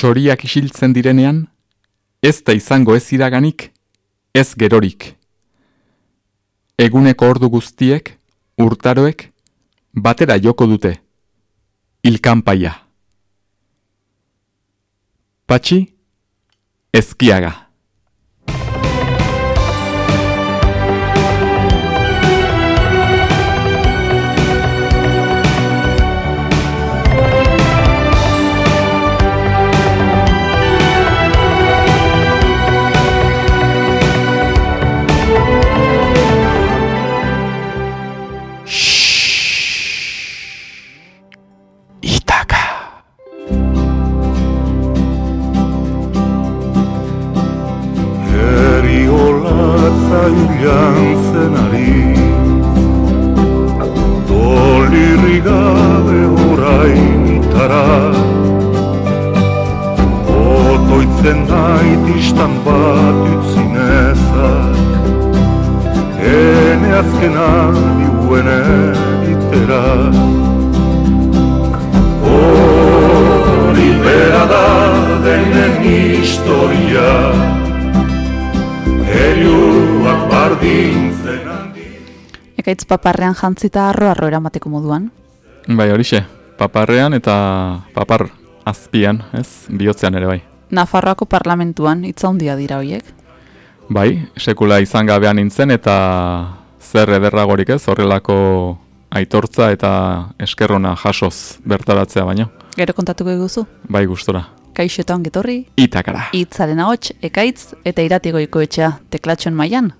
txoriak isiltzen direnean, ez da izango ez iraganik, ez gerorik. Eguneko ordu guztiek, urtaroek, batera joko dute, ilkanpaia. Patxi, ezkiaga. Jantzen ari. Dolirri gabe orain itara Otoitzen nait istan bat utzinezak Ene azkena diuen editera Hori bera da denen historia Eriuak bardintzen handi Ekaitz paparrean jantzita arro-arro eramateko moduan. Bai, horixe, paparrean eta papar azpian, ez, bihotzean ere bai. Nafarroako parlamentuan hitza handia dira hoiek. Bai, sekula izan gabean nintzen eta zer ederragorik ez, horrelako aitortza eta eskerrona jasoz bertaratzea baino. Gero kontatuko eguzu? Bai, gustora. Kaixo eta ongetorri, Itakara. hitzaren ahots, ekaitz eta iratigoiko etxea teklatxon mailan.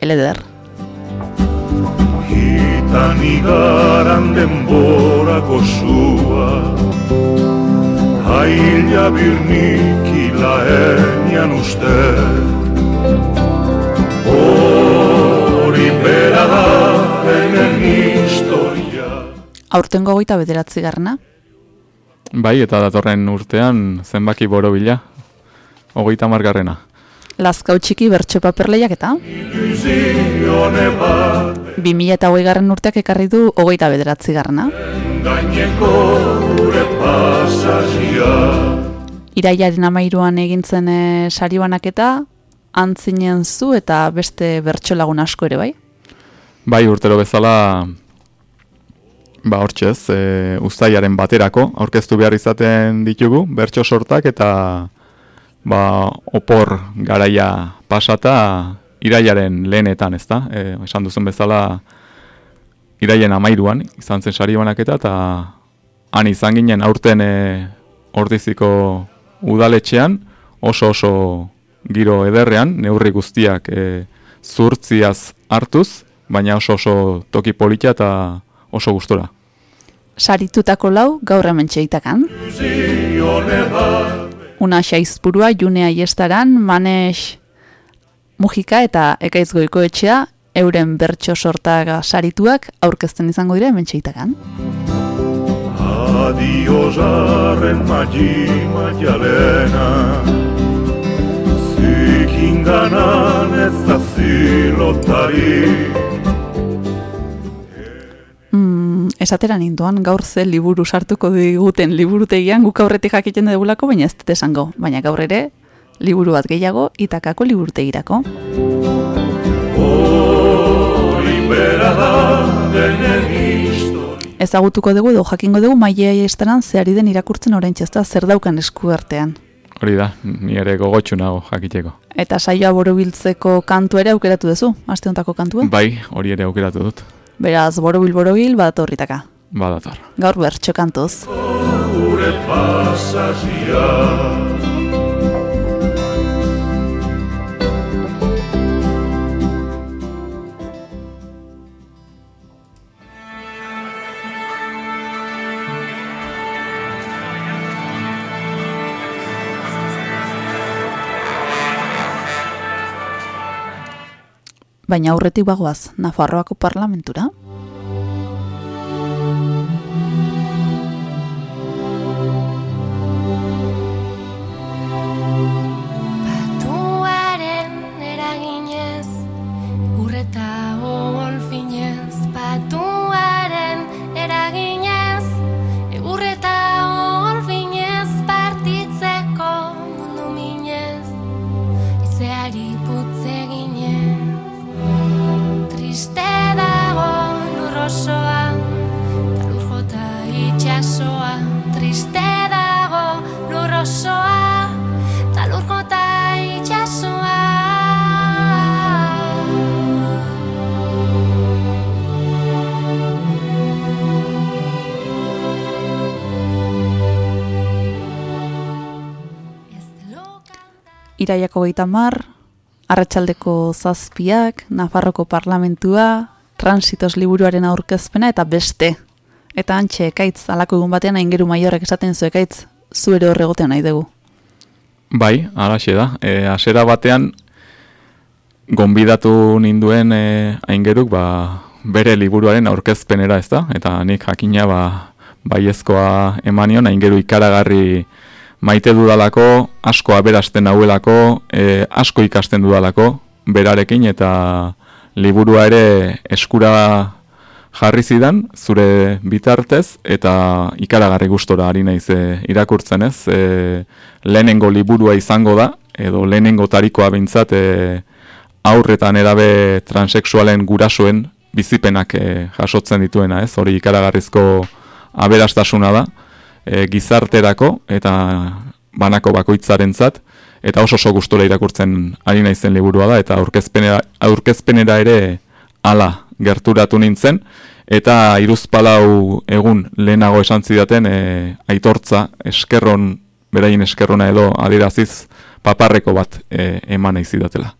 Eleder. Hitan igaran denbora gozua Haila birnik ilaenian uste Hori bera da denen historia Aurtengo goita bederatzi garna, Bai, eta datorren urtean zenbaki borobila, hogeita margarrena. Lazkau txiki bertso paperleiak eta bat 2000 eta hogei garren urteak ekarri du hogeita bederatzi pasazia Iraiaren amairuan egintzen e, sari banaketa, antzinen zu eta beste bertso lagun asko ere bai. Bai, urtero bezala, ba hortxe ez, e, ustaiaren baterako, aurkeztu behar izaten ditugu, bertso sortak eta ba, opor garaia pasata iraiaren lehenetan, ez da? E, esan duzun bezala, iraien amairuan, izan zen sari banaketa, eta han izan ginen aurten e, ordiziko udaletxean, oso oso giro ederrean, neurri guztiak e, zurtziaz hartuz, baina oso oso toki politia eta oso gustora. Saritutako lau gaur hemen txeitakan. Una xaizpurua junea iestaran, manes mujika eta ekaiz goiko etxea, euren bertso sortaga sarituak aurkezten izango dira hemen txeitakan. Adio jarren magi maialena Zikinganan ez da zilotari esatera ninduan gaur ze liburu sartuko diguten liburutegian guk aurretik jakiten dugulako, baina ez dut esango. Baina gaur ere, liburu bat gehiago, itakako liburutegirako. Ezagutuko dugu edo jakingo dugu maia estaran zeari den irakurtzen orain txezta zer daukan esku artean. Hori da, ni ere gogotxu nago jakiteko. Eta saioa borobiltzeko kantu ere aukeratu duzu, aste hontako kantua. Bai, hori ere aukeratu dut. Beraz, borobil borobil badatorritaka. Badator. Gaur bertso kantuz. gure pasazia Baina aurretik bagoaz, Nafarroako parlamentura. Iraiako gaita mar, arratsaldeko zazpiak, Nafarroko parlamentua, transitos liburuaren aurkezpena eta beste. Eta antxe, ekaitz, alako egun batean aingeru maiorrek esaten zu ekaitz, zu ere horregotean nahi dugu. Bai, alaxe da. E, asera batean, gonbidatu ninduen e, aingeruk, ba, bere liburuaren aurkezpenera ez da, eta nik jakina ba, baiezkoa emanion, aingeru ikaragarri maite dudalako, asko aberasten nauelako, e, asko ikasten dudalako, berarekin, eta liburua ere eskura jarri zidan, zure bitartez, eta ikaragarri gustora ari naiz e, irakurtzen ez, e, lehenengo liburua izango da, edo lehenengo tarikoa bintzat, e, aurretan erabe transexualen gurasoen bizipenak e, jasotzen dituena ez, hori ikaragarrizko aberastasuna da, e, gizarterako eta banako bakoitzarentzat eta oso oso gustora irakurtzen ari naizen liburua da eta aurkezpenera aurkezpenera ere hala gerturatu nintzen eta iruzpalau egun lehenago esan zidaten e, aitortza eskerron beraien eskerrona edo adiraziz paparreko bat e, eman nahi zidatela.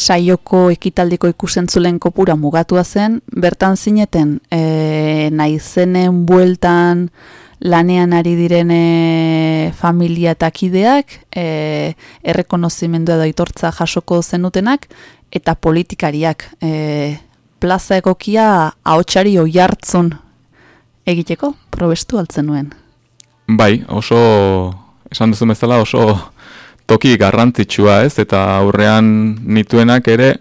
Saioko ekitaldiko ikusentzulen kopura mugatua zen, bertan zineten e, naizenen bueltan lanean ari direne familia eta kideak, e, errekonozimendua da itortza jasoko zenutenak, eta politikariak e, plaza egokia ahotsari oi hartzun egiteko, probestu altzen nuen. Bai, oso, esan duzu bezala oso toki garrantzitsua ez, eta aurrean nituenak ere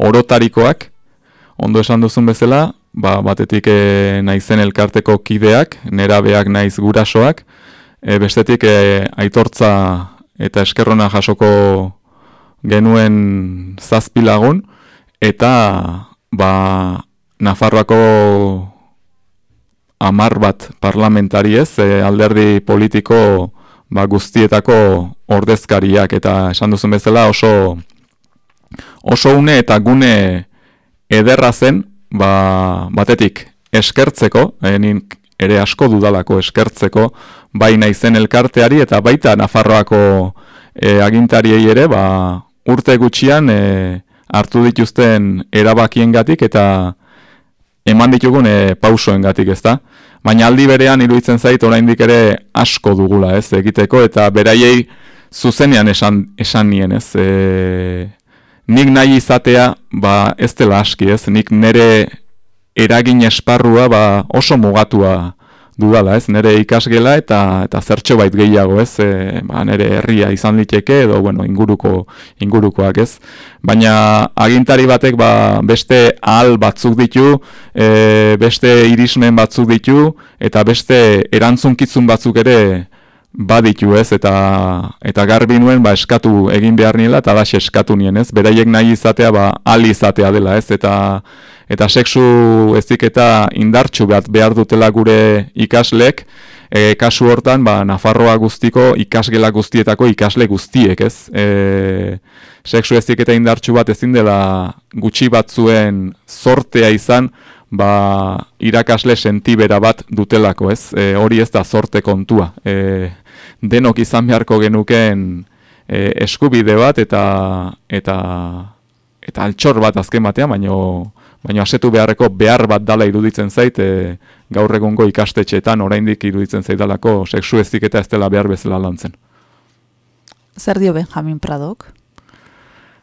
orotarikoak, ondo esan duzun bezala, ba, batetik e, naizen elkarteko kideak, nerabeak naiz gurasoak, e, bestetik e, aitortza eta eskerrona jasoko genuen zazpilagun, eta ba, Nafarroako amar bat parlamentari ez, e, alderdi politiko ba, guztietako ordezkariak eta esan duzun bezala oso oso une eta gune ederra zen ba, batetik eskertzeko, enin ere asko dudalako eskertzeko, baina izen elkarteari eta baita Nafarroako e, agintariei ere ba, urte gutxian e, hartu dituzten erabakiengatik eta eman ditugun e, pausoengatik, ezta? Baina aldi berean iruditzen zait oraindik ere asko dugula, ez, egiteko eta beraiei zuzenean esan esan nien, ez? E, nik nahi izatea, ba, ez dela aski, ez? Nik nere eragin esparrua ba, oso mugatua dudala, ez? Nere ikasgela eta eta zertxo bait gehiago, ez? E, ba, nere herria izan liteke edo bueno, inguruko ingurukoak, ez? Baina agintari batek ba, beste ahal batzuk ditu, e, beste irismen batzuk ditu eta beste erantzunkitzun batzuk ere baditu ez eta eta garbi nuen ba eskatu egin behar niela eta da eskatu nien ez beraiek nahi izatea ba ali izatea dela ez eta eta sexu ezik eta indartxu bat behar dutela gure ikaslek, e, kasu hortan, ba, Nafarroa guztiko ikasgela guztietako ikasle guztiek, ez? E, sexu ezik eta indartxu bat ezin dela gutxi batzuen sortea izan, ba, irakasle sentibera bat dutelako, ez? E, hori ez da sorte kontua. E, denok izan beharko genuken e, eskubide bat eta eta eta altxor bat azken batean, baino baina asetu beharreko behar bat dala iruditzen zait e, gaur egungo ikastetxeetan oraindik iruditzen zaidalako sexu ezik eta ez dela behar bezala lantzen. Zer dio Benjamin Pradok?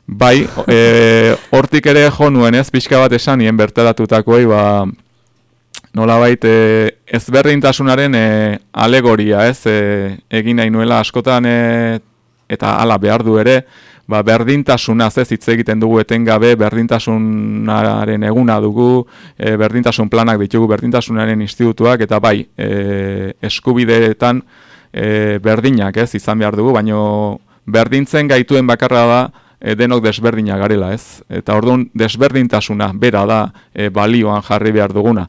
Bai, e, hortik ere jo nuen ez, pixka bat esan nien bertaratutakoei, ba, nola bait, e, ezberdintasunaren e, alegoria ez, e, egin nahi nuela askotan e, eta hala behar du ere, ba, berdintasuna ez hitz egiten dugu etengabe, berdintasunaren eguna dugu, e, berdintasun planak ditugu, berdintasunaren institutuak, eta bai, e, eskubideetan e, berdinak ez izan behar dugu, baino berdintzen gaituen bakarra da, e, denok desberdina garela ez. Eta orduan desberdintasuna bera da e, balioan jarri behar duguna.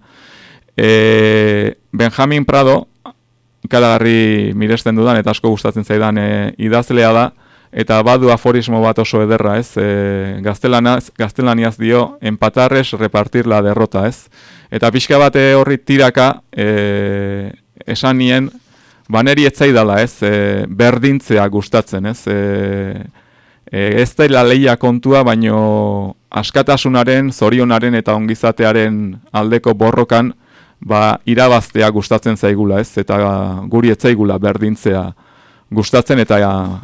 E, Benjamin Prado, ikalagarri miresten dudan eta asko gustatzen zaidan e, idazlea da, eta badu aforismo bat oso ederra, ez? E, gaztelanaz, gaztelaniaz dio, empatarres repartir la derrota, ez? Eta pixka bate horri tiraka, e, esan nien, baneri etzaidala, ez? E, berdintzea gustatzen, ez? E, ez da leia kontua, baino askatasunaren, zorionaren eta ongizatearen aldeko borrokan, ba, irabaztea gustatzen zaigula, ez? Eta guri etzaigula berdintzea gustatzen eta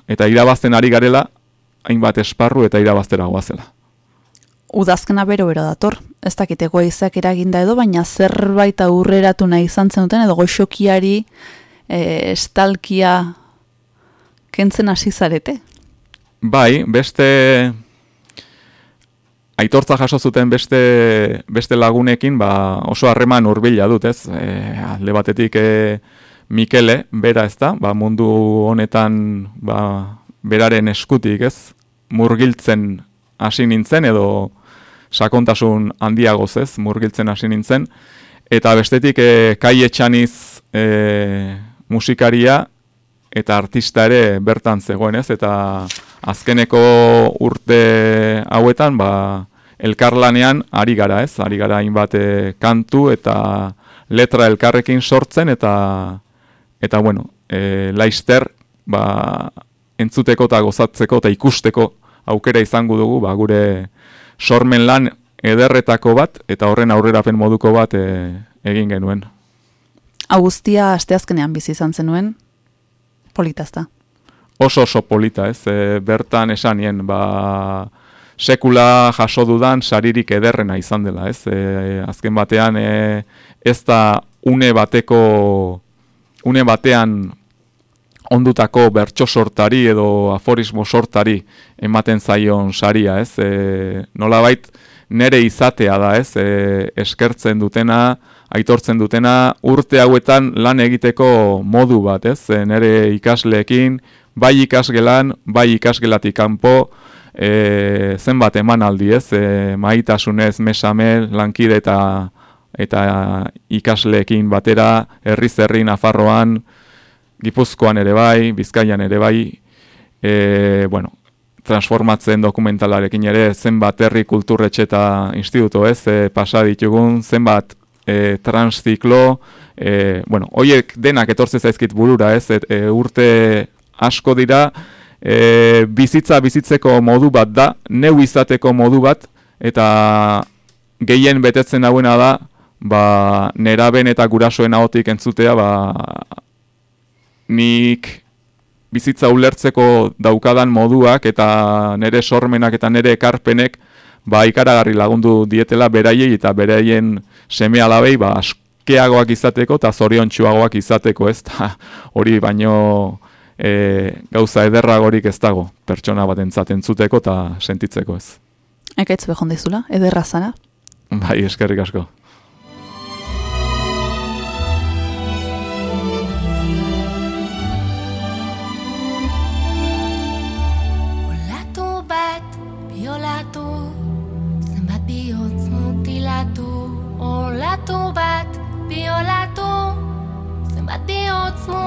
eta irabazten ari garela hainbat esparru eta irabaztera goazela. Udazkena bero bero dator. Ez dakit egoizak eraginda edo, baina zerbait aurreratu nahi izan zenuten edo goxokiari e, estalkia kentzen hasi zarete. Bai, beste aitortza jaso zuten beste, beste lagunekin ba, oso harreman hurbila dut, ez? E, alde batetik e, Mikele, bera ez da, ba, mundu honetan ba, beraren eskutik, ez? Murgiltzen hasi nintzen edo sakontasun handiagoz, ez? Murgiltzen hasi nintzen eta bestetik e, kai etxaniz e, musikaria eta artista ere bertan zegoen, ez? Eta azkeneko urte hauetan, ba, elkarlanean ari gara, ez? Ari gara hainbat e, kantu eta letra elkarrekin sortzen eta eta bueno, e, laister ba, entzuteko eta gozatzeko eta ikusteko aukera izango dugu, ba, gure sormen lan ederretako bat eta horren aurrerapen moduko bat e, egin genuen. Augustia asteazkenean bizi izan zenuen, politazta. Oso oso polita, ez? E, bertan esanien, ba, sekula jaso dudan saririk ederrena izan dela, ez? E, azken batean e, ez da une bateko une batean ondutako bertso sortari edo aforismo sortari ematen zaion saria, ez? E, nolabait nere izatea da, ez? E, eskertzen dutena, aitortzen dutena urte hauetan lan egiteko modu bat, ez? Nere ikasleekin, bai ikasgelan, bai ikasgelatik kanpo, e, zenbat emanaldi, ez? E, maitasunez, mesame, lankide eta eta ikasleekin batera, herri zerri Nafarroan, Gipuzkoan ere bai, Bizkaian ere bai, e, bueno, transformatzen dokumentalarekin ere zenbat herri kulturretxe eta instituto ez, e, pasa ditugun, zenbat e, transziklo, e, bueno, hoiek denak etortze zaizkit burura ez, e, urte asko dira, e, bizitza bizitzeko modu bat da, neu izateko modu bat, eta gehien betetzen dauena da, ba, neraben eta gurasoen ahotik entzutea, ba, nik bizitza ulertzeko daukadan moduak eta nere sormenak eta nere ekarpenek ba, ikaragarri lagundu dietela beraiei eta beraien seme alabei ba, askeagoak izateko eta zorion txuagoak izateko ez hori baino e, gauza ederragorik ez dago pertsona bat entzaten zuteko eta sentitzeko ez. Ekaitz behon dizula, ederra zara? Bai, eskerrik asko.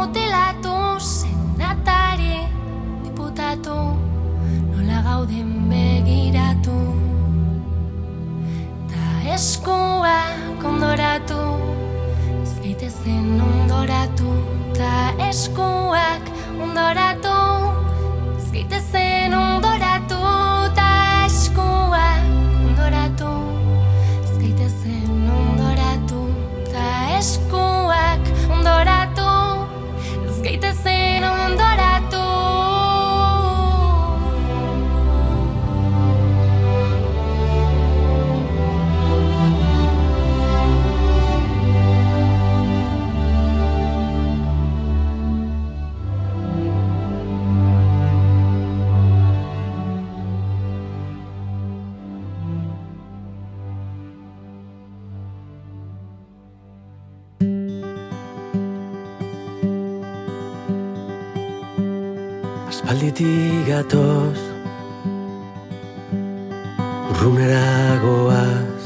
Mutilatu senatari diputatu nola gauden begiratu. Ta eskua kondoratu ez zen ondoratu. Ta eskuak ondoratu ez zen ondoratu Aspalditik gatoz Urrunera goaz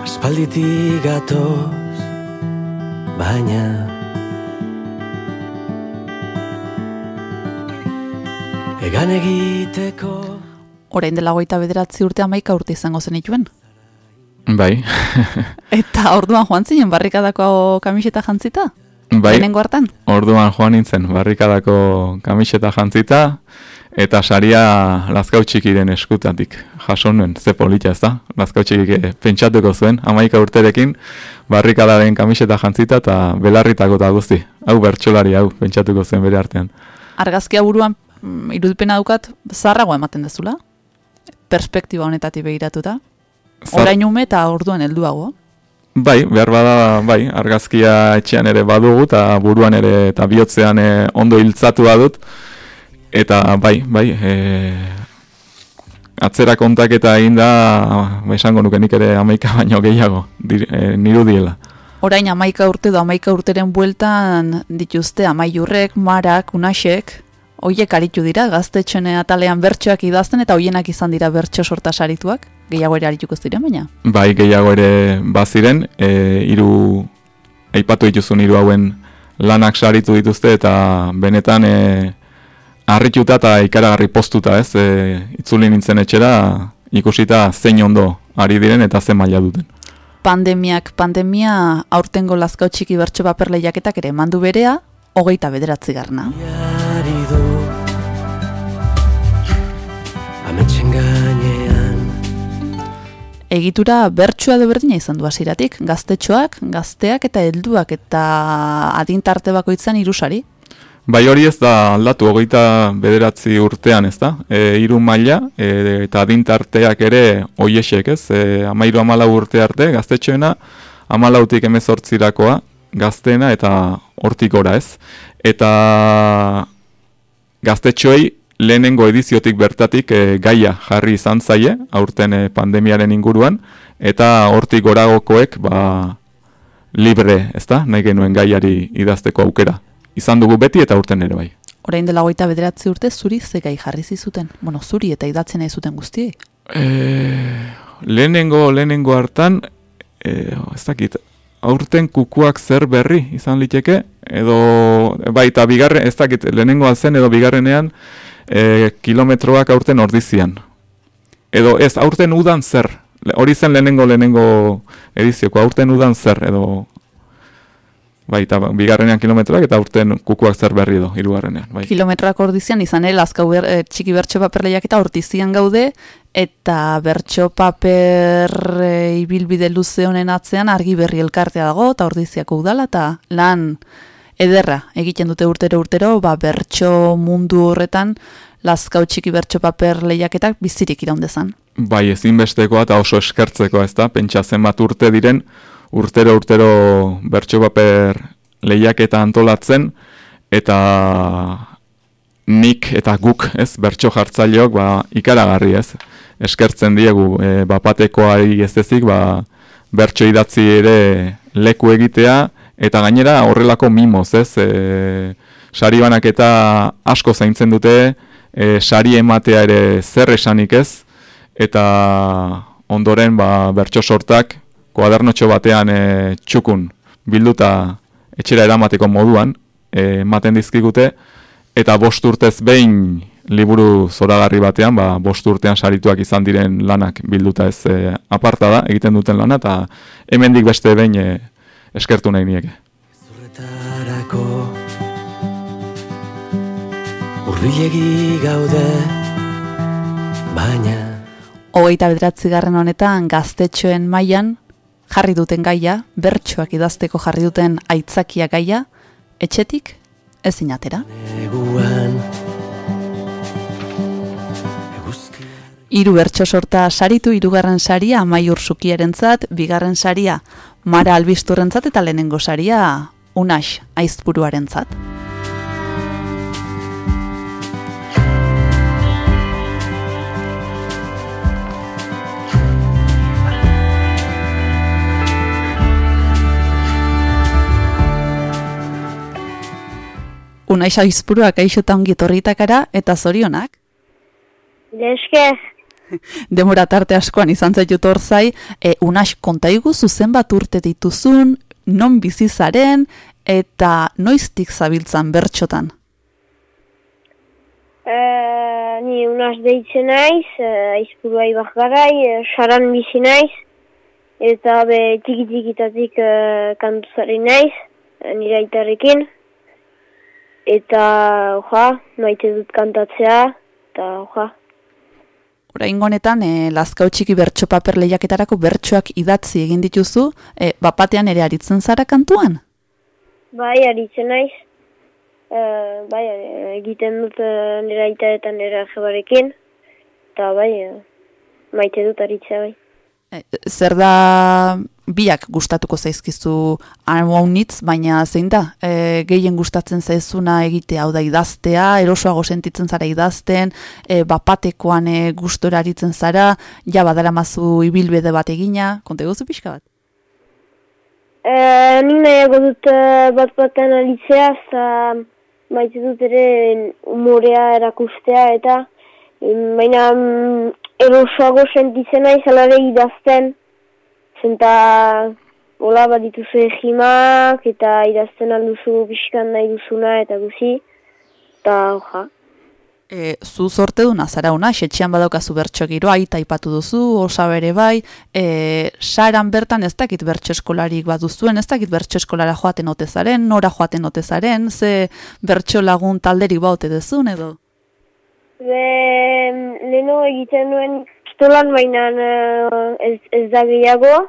Aspalditik gatoz Baina Egan egiteko Orain dela goita bederatzi urte amaika urte izango zenituen. Bai, Eta orduan joan zinen barrikadako kamiseta jantzita? Bai, hartan? orduan joan nintzen barrikadako kamiseta jantzita, eta saria lazkau txikiren eskutatik jaso nuen, ze polita ez da? Lazkau txikik eh, pentsatuko zuen, amaika urterekin, barrikadaren kamiseta jantzita eta belarritako eta guzti. Hau bertsolari hau, pentsatuko zuen bere artean. Argazkia buruan mm, irudipena daukat zarragoa ematen dezula? Perspektiba honetatik begiratuta? Zar- Orain ume eta orduan helduago. Bai, behar bada, bai, argazkia etxean ere badugu, eta buruan ere, eta bihotzean eh, ondo hiltzatu dut. Eta bai, bai, e, atzera kontaketa egin da, ba, esango nuke nik ere amaika baino gehiago, dir, e, nirudiela. Orain amaika urte edo amaika urteren bueltan dituzte amaiurrek, marak, unasek, hoiek aritu dira, gaztetxoen atalean bertsoak idazten eta hoienak izan dira bertso sorta sarituak, gehiago ere arituko ziren baina. Bai, gehiago ere baziren, e, hiru aipatu dituzun hiru hauen lanak saritu dituzte eta benetan e, harrituta eta ikaragarri postuta, ez? E, itzuli nintzen etxera ikusita zein ondo ari diren eta zen maila duten. Pandemiak, pandemia aurtengo lazkau txiki bertso paper lehiaketak ere mandu berea, hogeita bederatzi garna. Egitura bertsua berdina izan du hasieratik, gaztetxoak, gazteak eta helduak eta adintarte bakoitzan irusari. Bai hori ez da aldatu, hogeita bederatzi urtean ez da, e, hiru maila e, eta adintarteak ere oiesek ez, e, amairu amalau urte arte gaztetxoena, amalautik emezortzirakoa gazteena eta hortik gora ez. Eta gaztetxoei lehenengo ediziotik bertatik e, gaia jarri izan zaie, aurten e, pandemiaren inguruan, eta hortik goragokoek ba, libre, ez da, nahi genuen gaiari idazteko aukera. Izan dugu beti eta urten ere bai. Orain dela hogeita bederatzi urte zuri ze gai jarri zizuten. Bueno, zuri eta idatzen nahi zuten guztiei. E, lehenengo, lehenengo hartan, e, ez dakit, aurten kukuak zer berri izan liteke, edo, bai, eta bigarren, ez dakit, lehenengoa zen edo bigarrenean, e, kilometroak aurten ordizian. Edo ez, aurten udan zer, hori zen lehenengo, lehenengo edizioko, aurten udan zer, edo, bai, eta bigarrenean kilometroak, eta aurten kukuak zer berri edo, hirugarrenean, bai. Kilometroak ordizian izan ere, lazkau ber, eh, txiki bertso paper lehiak eta ordizian gaude, eta bertso paper e, ibilbide luze honen atzean argi berri elkartea dago, eta ordiziako udala, eta lan ederra egiten dute urtero urtero, ba, bertso mundu horretan, lazkau txiki bertso paper lehiaketak bizirik iraundezan. Bai, ezinbestekoa eta oso eskertzekoa, ez da? Pentsa zenbat urte diren, urtero urtero bertso paper lehiaketa antolatzen, eta nik eta guk, ez, bertso jartzaileok, ba, ikaragarri, ez? Eskertzen diegu, e, bapatekoari ez ezik, ba, bertso idatzi ere leku egitea, eta gainera horrelako mimoz, ez? E, sari banaketa asko zaintzen dute, e, sari ematea ere zer esanik ez, eta ondoren ba, bertso sortak kuadernotxo batean e, txukun bilduta etxera eramateko moduan e, ematen dizkigute, eta bost urtez behin liburu zoragarri batean, ba, bost urtean sarituak izan diren lanak bilduta ez e, aparta da, egiten duten lana, eta hemendik beste behin e, eskertu nahi nieke. Zurretarako Urbilegi gaude Baina Hogeita bederatzi garren honetan gaztetxoen mailan jarri duten gaia, bertsoak idazteko jarri duten aitzakia gaia, etxetik ezin atera. Neguan Hiru bertso sorta saritu, hirugarren saria amaiur zukierentzat, bigarren saria mara albisturrentzat eta lehenengo saria unax aizpuruarentzat. Unaiz aizpuruak aixota ongi torritakara eta zorionak. Esker, demora tarte askoan izan zaitut hor zai, e, unas kontaigu zuzen bat urte dituzun, non bizizaren, eta noiztik zabiltzan bertxotan. eh, ni unaz deitzen naiz, aizpurua ibak garai, uh, saran bizi naiz, eta be tiki-tikitatik uh, kantuzari naiz, uh, nire aitarrekin. Eta, oja, maite dut kantatzea, eta, oja. Orain honetan, e, lazkau txiki bertso paper lehiaketarako bertsoak idatzi egin dituzu, e, bapatean ere aritzen zara kantuan? Bai, aritzen naiz. Uh, bai, egiten dut nire aita eta nire jebarekin. Eta bai, maite dut aritzea bai. E, zer da biak gustatuko zaizkizu haunitz, baina zein da? E, gehien gustatzen zaizuna egite hau da idaztea, erosoago sentitzen zara idazten, e, bapatekoan e, gustora aritzen zara, ja badara mazu ibilbede bat egina, konte gozu pixka bat? E, nik nahiago dut bat batean alitzea, za maite dut ere umorea erakustea eta baina erosoago sentitzena izalare idazten zenta hola bat dituzu egimak eta idazten alduzu pixkan nahi duzuna eta guzi. Eta hoja E, zu sorte du nazara una, setxean badaukazu bertso giro, aita ipatu duzu, osa bere bai, e, saran bertan ez dakit bertso eskolarik baduzuen, ez dakit bertso eskolara joaten otezaren, nora joaten otezaren, ze bertso lagun talderik baute dezun edo? Be, leno egiten nuen estolan mainan eh, ez, ez da gehiago,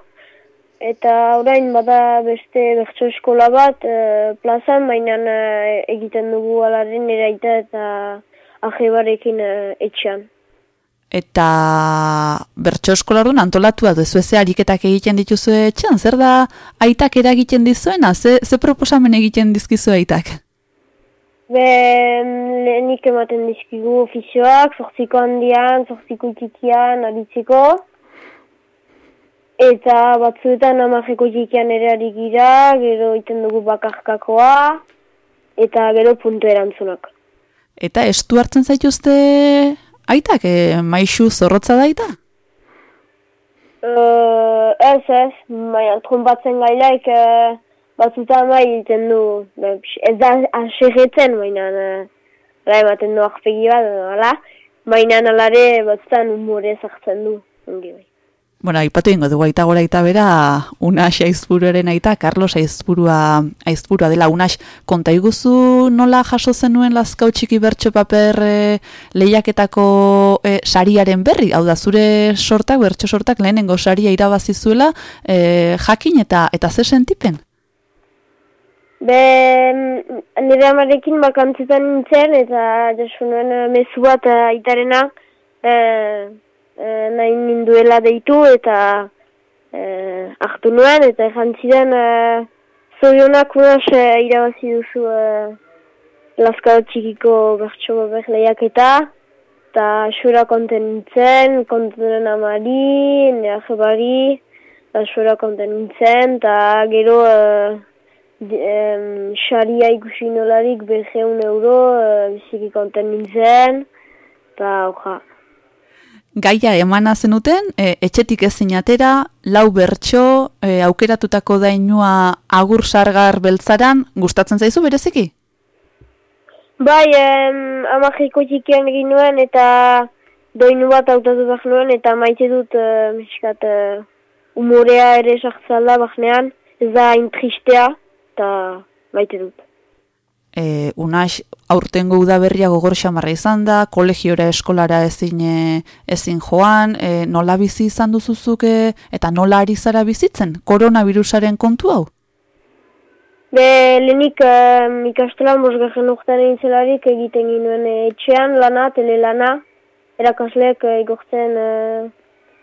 eta orain bada beste bertso eskola bat e, plazan, mainan eh, egiten dugu alaren eraita eta ajebarekin uh, etxean. Eta bertso eskolardun antolatu da duzu eze ariketak egiten dituzu etxean, zer da aitak eragiten dizuena, ze, ze proposamen egiten dizkizu aitak? Be, lehenik ematen dizkigu ofizioak, zortziko handian, zortziko itikian, aditzeko. Eta batzuetan amajeko itikian ere ari gira, gero iten dugu bakarkakoa, eta gero puntu erantzunak. Eta estu hartzen zaituzte aitak, e, maixu zorrotza daita? Uh, ez ez, baina trompatzen gailaik uh, batzuta mai egiten du, ez da aserretzen, baina uh, ematen du akpegi bat, ala, baina alare batzutan humore zartzen du, ongi bai. Bueno, aipatu ingo dugu aita gora aita bera, Unax aizburuaren aita, Carlos aizburua, aizburua dela Unax, konta iguzu nola jaso zenuen lazkau txiki bertso paper e, lehiaketako e, sariaren berri, hau da, zure sortak, bertso sortak lehenengo saria irabazi zuela, e, jakin eta eta ze sentipen? Be, nire amarekin bakantzutan nintzen, eta jasunuen mezu bat aitarena, e, e, nahi ninduela deitu eta e, hartu nuen eta ezan ziren e, zorionak unas e, irabazi duzu e, Laskao txikiko bertso lehiak eta eta xura konten nintzen, konten amari, nera jebari, eta xura konten nintzen, eta gero xaria ikusi nolarik bergeun euro e, biziki konten nintzen, eta hoja gaia emana zenuten, e, etxetik ezin atera, lau bertso, e, aukeratutako dainua agur sargar beltzaran, gustatzen zaizu bereziki? Bai, em, amajiko txikian egin nuen eta doinu bat autatu behar nuen eta maite dut e, miskat, e, umorea ere sartzalda bahnean, ez da intristea eta maite dut. E, unax aurtengo udaberria gogor xamarra izan da, kolegiora eskolara ezin, e, ezin joan, e, nola bizi izan duzuzuke eta nola ari zara bizitzen, koronavirusaren kontu hau? Be, lehenik um, ikastolan bosgarren urtean egin egiten ginoen etxean lana, tele lana, erakasleak egortzen uh,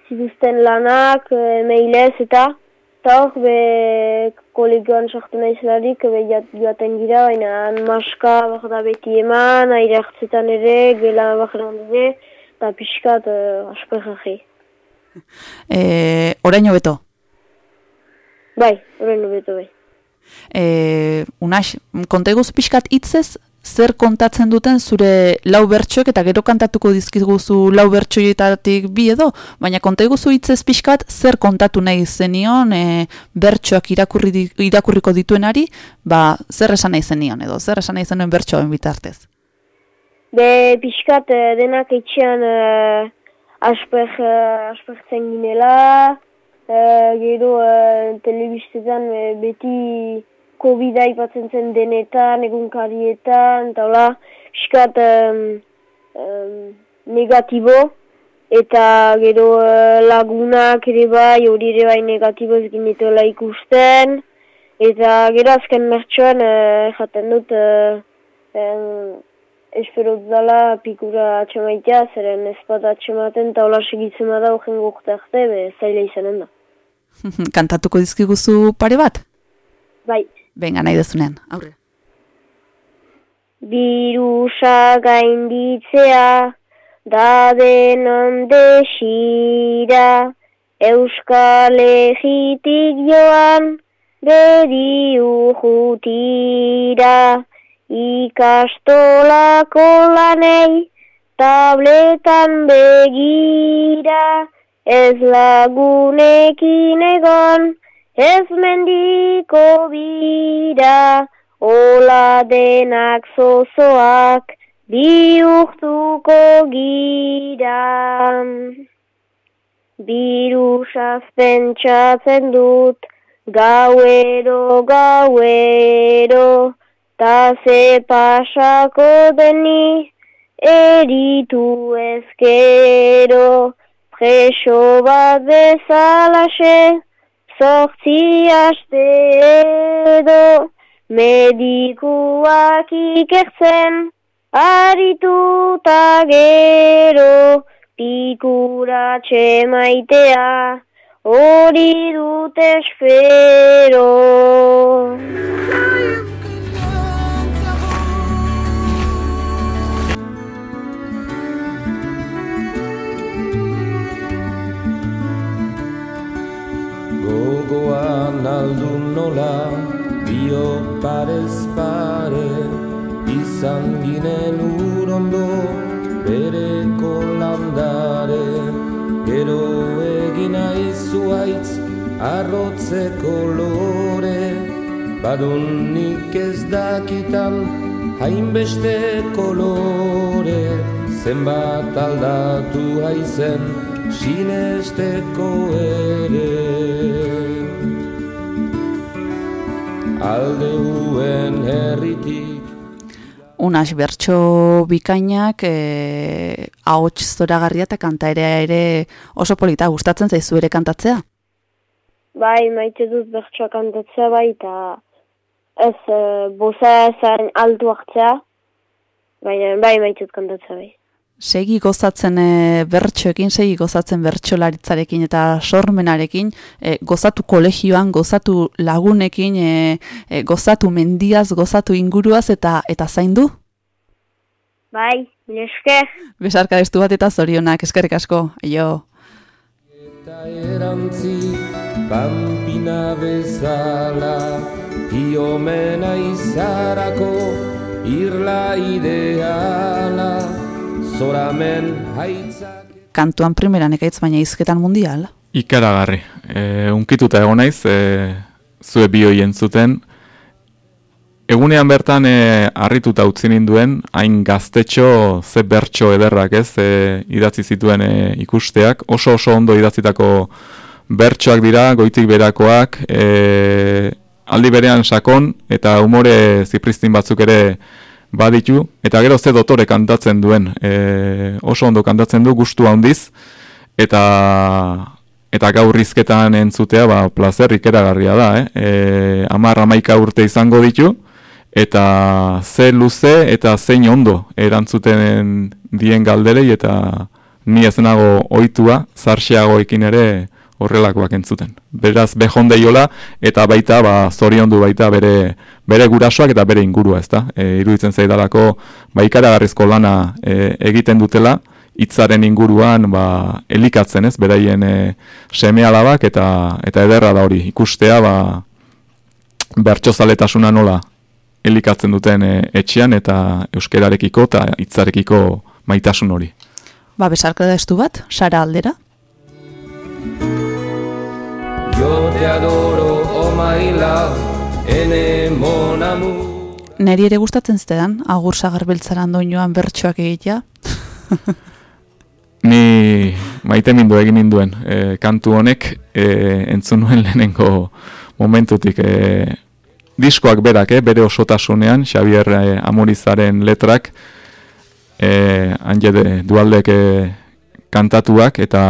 ziduzten lanak, uh, mailez eta Eta hor, be, kolegioan sartu nahi zelarik, be, joaten gira, baina maska bak da beti eman, aire hartzetan ere, gela bak ere, eta pixkat uh, asko egin. E, oraino beto? Bai, oraino beto, bai. E, Unax, konteguz pixkat hitzez, zer kontatzen duten zure lau bertsoek eta gero kantatuko dizkiguzu lau bertsoietatik bi edo, baina konta iguzu hitzez pixkat zer kontatu nahi zenion e, bertsoak irakurri, irakurriko dituenari, ba, zer esan nahi zenion edo, zer esan nahi zenuen bertsoen bitartez? Be pixkat eh, denak etxean uh, asper, uh, aspertzen ginela, uh, gero uh, telebistetan eh, beti COVID-a ipatzen zen denetan, egunkarietan, eta hola, pixkat um, um, negatibo, eta gero uh, lagunak ere bai, hori ere bai negatibo ez ginetola ikusten, eta gero azken mertxoan uh, jaten dut, uh, um, espero dudala pikura atxamaitea, zeren ez bat atxamaten eta hola segitzen bada arte, be zaila izanen da. Kantatuko dizkiguzu pare bat? Bai. Benga, nahi dezunean, aurre. Birusa gainditzea, da denon desira, Euskal Egitik joan, bedi ujutira, ikastolako lanei, tabletan begira, ez lagunekin egon, ez mendiko bira, Ola denak zozoak bihurtuko gira. Birusaz pentsatzen dut gauero gauero, ta ze pasako deni eritu ezkero, preso bat bezalaxe, zortzi aste edo, medikuak ikertzen, arituta gero, pikuratxe maitea, hori dut espero. Gogoan aldun nola Bio parez pare Izan ginen urondo Bereko landare Gero egin aizuaitz Arrotze kolore Badun nik ez dakitan Hainbeste kolore. Zenbat aldatu haizen Sinesteko ere Alde uen herritik Unas bertso bikainak, e, ahots zoragarria eta kantaerea ere oso polita gustatzen zaizu ere kantatzea? Bai, maite dut bertsoa kantatzea bai, eta ez e, boza ezaren altu hartzea, baina bai maite dut kantatzea bai. Segi gozatzen e, bertsoekin, segi gozatzen bertsolaritzarekin eta sormenarekin, e, gozatu kolegioan, gozatu lagunekin, e, e, gozatu mendiaz, gozatu inguruaz eta eta zaindu? Bai, esker. Besarka destu bat eta zorionak, eskerrik asko, jo. Eta erantzi Pampina bezala Iomena izarako Irla ideala Zoramen haitzak Kantuan primeran ekaitz baina izketan mundial. Ikaragarri. E, unkituta egon naiz, e, zue bioi entzuten. Egunean bertan e, harrituta utzi ninduen, hain gaztetxo ze bertso ederrak ez, e, idatzi zituen e, ikusteak. Oso oso ondo idatzitako bertsoak dira, goitik berakoak, e, aldi berean sakon eta umore zipristin batzuk ere baditu, eta gero ze dotore kantatzen duen, e, oso ondo kantatzen du, gustu handiz, eta eta gaur rizketan entzutea, ba, placer ikeragarria da, eh? E, amar amaika urte izango ditu, eta ze luze eta zein ondo erantzuten dien galderei, eta ni ez nago ohitua zarxeagoekin ere horrelakoak entzuten. Beraz, behonde jola, eta baita, ba, zoriondu baita bere, bere gurasoak eta bere ingurua, ezta? E, iruditzen zaidalako, ba, ikaragarrizko lana e, egiten dutela, hitzaren inguruan, ba, elikatzen, ez? Beraien e, seme alabak, eta, eta ederra da hori, ikustea, ba, bertxozaletasuna nola elikatzen duten e, etxean, eta euskerarekiko eta hitzarekiko maitasun hori. Ba, besarka da estu bat, Sara aldera? Yo te adoro, oh my love, ene mon amour neri ere gustatzen zitean, agur sagarbeltzaran doinoan bertsoak egitea. Ni maite mindu egin ninduen. E, kantu honek e, entzun nuen lehenengo momentutik. E, diskoak berak, eh, bere osotasunean, Xavier e, Amurizaren letrak, e, hanje dualdek e, kantatuak eta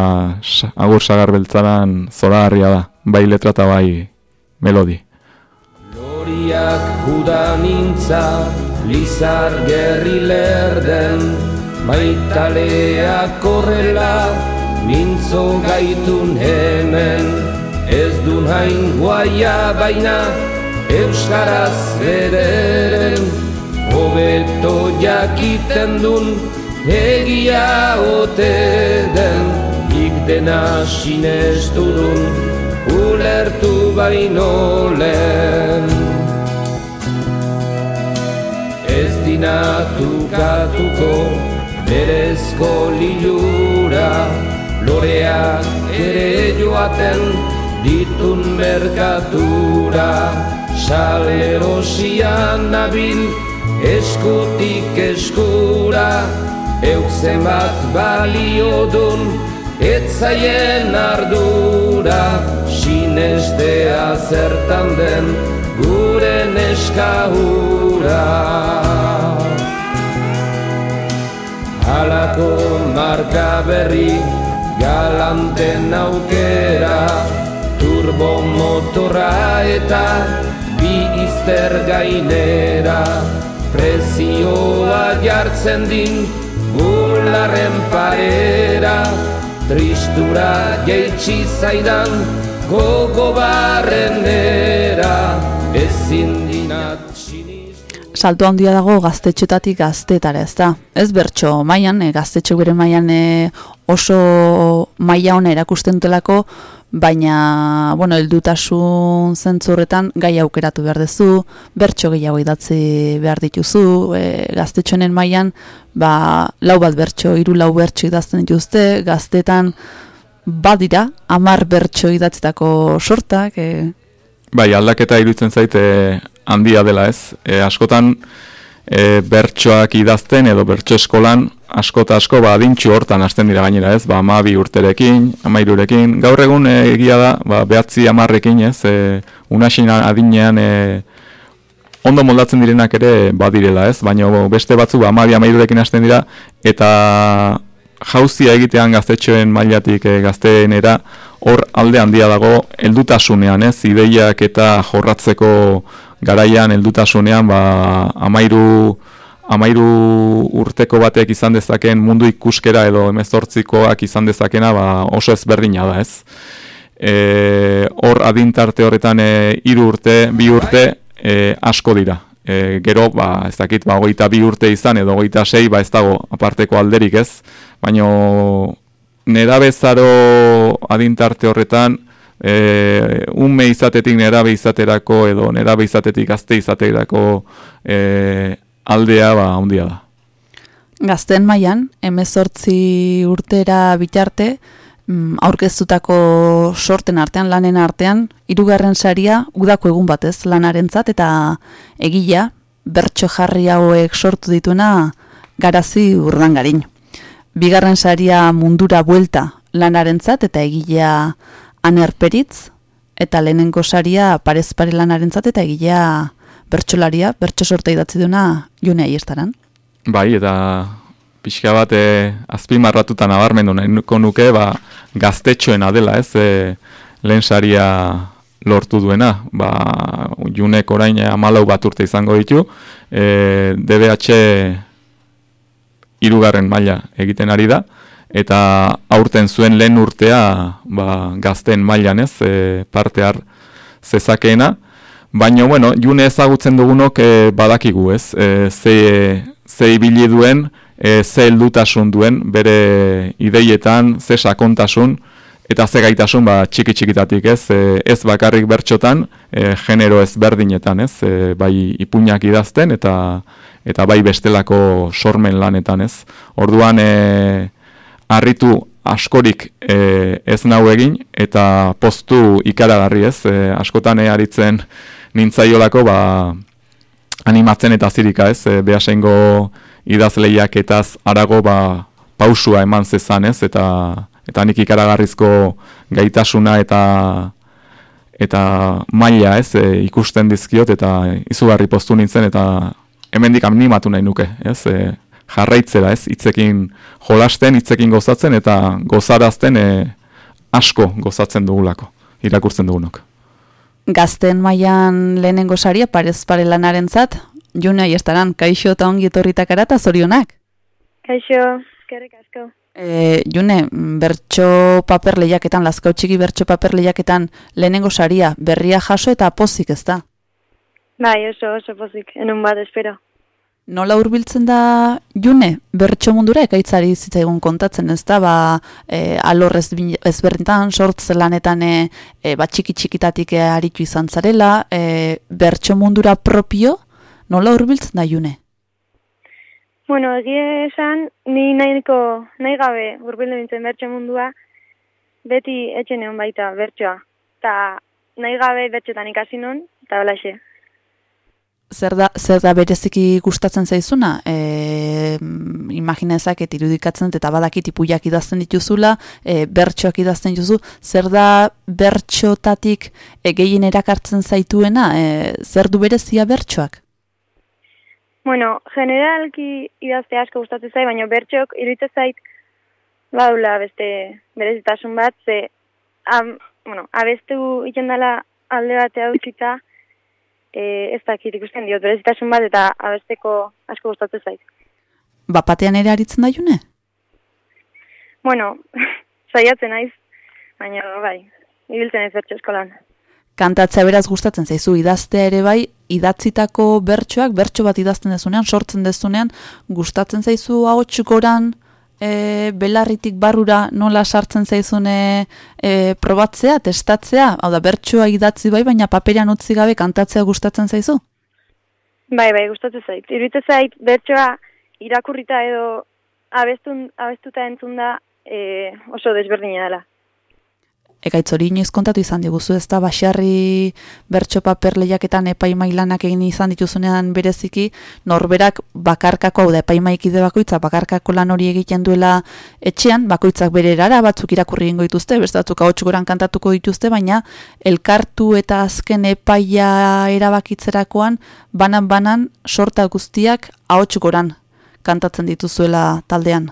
agur sagarbeltzaran zora da, bai letra eta bai melodi. Loriak judan intza, lizar gerri lerden, maitaleak korrela, mintzo gaitun hemen, ez dun hain guaia baina, euskaraz bederen, hobeto jakiten dun, egia ote den, ikdena sinez dudun, ulertu baino lehen. Ez dinatu katuko berezko lilura Loreak ere joaten ditun merkatura Salerosian nabil eskutik eskura Euk bat balio dun etzaien ardura Sinestea zertan den gure neska hura Halako marka berri galanten aukera Turbo motorra eta bi izter gainera. Prezioa jartzen din bularren parera Tristura jeitsi zaidan gogo barrenera ezin dinat Salto handia dago gaztetxotatik gaztetara, ez da? Ez bertso mailan, e, gaztetxo bere mailan e, oso maila ona erakusten dutelako, baina, bueno, heldutasun zentzurretan gai aukeratu behar duzu, bertso gehiago idatzi behar dituzu, e, gaztetxonen mailan, ba, lau bat bertso, hiru lau bertso idazten dituzte, gaztetan badira, amar bertso idatzetako sortak, e, Bai, aldaketa iruditzen zaite handia dela ez. E, askotan e, bertsoak idazten edo bertso eskolan askota asko ba adintxu hortan hasten dira gainera ez, ba amabi urterekin, amairurekin, gaur egun e, egia da, ba behatzi amarrekin ez, e, unasin adinean e, ondo moldatzen direnak ere badirela ez, baina beste batzu ba amabi amairurekin hasten dira, eta jauzia egitean gaztetxoen mailatik e, gazteenera hor alde handia dago heldutasunean, ez, ideiak eta jorratzeko garaian heldutasunean ba amairu amairu urteko batek izan dezaken mundu ikuskera edo emezortzikoak izan dezakena ba oso ezberdina da, ez? E, hor adintarte horretan e, iru urte, bi urte e, asko dira. E, gero, ba, ez dakit, ba, goita bi urte izan edo goita sei, ba, ez dago aparteko alderik ez, baina nera bezaro adintarte horretan, e, unme izatetik nerabe izaterako edo nerabe izatetik gazte izaterako e, aldea ba handia da. Gazten mailan emezortzi urtera bitarte, mm, aurkeztutako sorten artean, lanen artean, hirugarren saria udako egun batez lanarentzat eta egila bertso jarri hauek sortu dituena garazi urdangarin. Bigarren saria mundura buelta lanarentzat eta egilea anerperitz, eta lehenengo saria parez pare lanarentzat eta egilea bertsolaria, bertso sorta idatzi duna junea iertaran. Bai, eta pixka bat e, azpimarratuta nabarmendu nahiko nuke, ba, gaztetxoena dela, ez, e, lehen saria lortu duena, ba, junek orain amalau bat urte izango ditu, e, DBH irugarren maila egiten ari da, eta aurten zuen lehen urtea ba, gazten mailan ez e, parte har zezakeena, baina bueno, june ezagutzen dugunok e, badakigu ez, e, ze, ze ibili duen, e, ze heldutasun duen, bere ideietan, ze sakontasun, eta ze gaitasun ba, txiki txikitatik ez, e, ez bakarrik bertxotan, e, genero ez berdinetan ez, e, bai ipuñak idazten, eta eta bai bestelako sormen lanetan ez. Orduan, e, harritu askorik e, ez nau egin eta postu ikaragarri ez, e, askotan e, aritzen nintzaiolako ba, animatzen eta zirika ez, e, behasengo idazleiak etaz arago ba, pausua eman zezan ez, eta, eta nik ikaragarrizko gaitasuna eta eta maila ez e, ikusten dizkiot eta izugarri postu nintzen eta hemendik animatu nahi nuke, ez? E, jarraitzera, ez? Hitzekin jolasten, hitzekin gozatzen eta gozarazten e, asko gozatzen dugulako, irakurtzen dugunok. Gazten mailan lehenengo saria parez pare lanarentzat, June aiestaran, kaixo eta ongi etorritak eta zorionak. Kaixo, eskerrik asko. E, June, bertso paper lehiaketan, lazkau txiki bertso paper lehiaketan lehenengo saria, berria jaso eta pozik ez da? Bai, oso, oso pozik, enun bat, espero. Nola hurbiltzen da June, bertso mundura ekaitzari zitzaigun kontatzen ez da, ba, e, alor ez, ezberdintan, sortz lanetan e, e, ba, txiki txikitatik e, aritu izan zarela, e, bertso mundura propio, nola hurbiltzen da June? Bueno, egia esan, ni nahiko, nahi gabe urbildu nintzen bertso mundua, beti etxen egon baita bertsoa. Ta nahi gabe bertxotan ikasi non, eta balaxe. Zer da, zer da bereziki gustatzen zaizuna? E, imaginezak irudikatzen dut eta badakit ipuiak idazten dituzula, e, bertsoak idazten dituzu, zer da bertxotatik e, gehien erakartzen zaituena? E, zer du berezia bertsoak? Bueno, generalki idazte asko gustatzen zait, baina bertxok iruditzen zait badula beste berezitasun bat, ze am, bueno, abestu iten dela alde batea utzita, e, ez dakit ikusten diot berezitasun bat eta abesteko asko gustatzen zait. Bapatean ere aritzen da june? Bueno, saiatzen naiz, baina bai, ibiltzen ez bertxo eskolan kantatzea beraz gustatzen zaizu idaztea ere bai, idatzitako bertsoak, bertso bat idazten dezunean, sortzen dezunean, gustatzen zaizu ahots goran, e, belarritik barrura nola sartzen zaizune e, probatzea, testatzea, hau da, bertsoa idatzi bai, baina paperean utzi gabe kantatzea gustatzen zaizu? Bai, bai, gustatzen zait. Iruditzen zait, bertsoa irakurrita edo abestun, abestuta entzun da e, oso desberdina dela. Ekaitz hori inoiz kontatu izan diguzu ez da Baxarri bertso paper lehiaketan epaimailanak egin izan dituzunean bereziki norberak bakarkako hau da epaimaikide bakoitza bakarkako lan hori egiten duela etxean bakoitzak bere erara batzuk irakurri ingo dituzte beste batzuk goran kantatuko dituzte baina elkartu eta azken epaia erabakitzerakoan banan banan sorta guztiak ahots goran kantatzen dituzuela taldean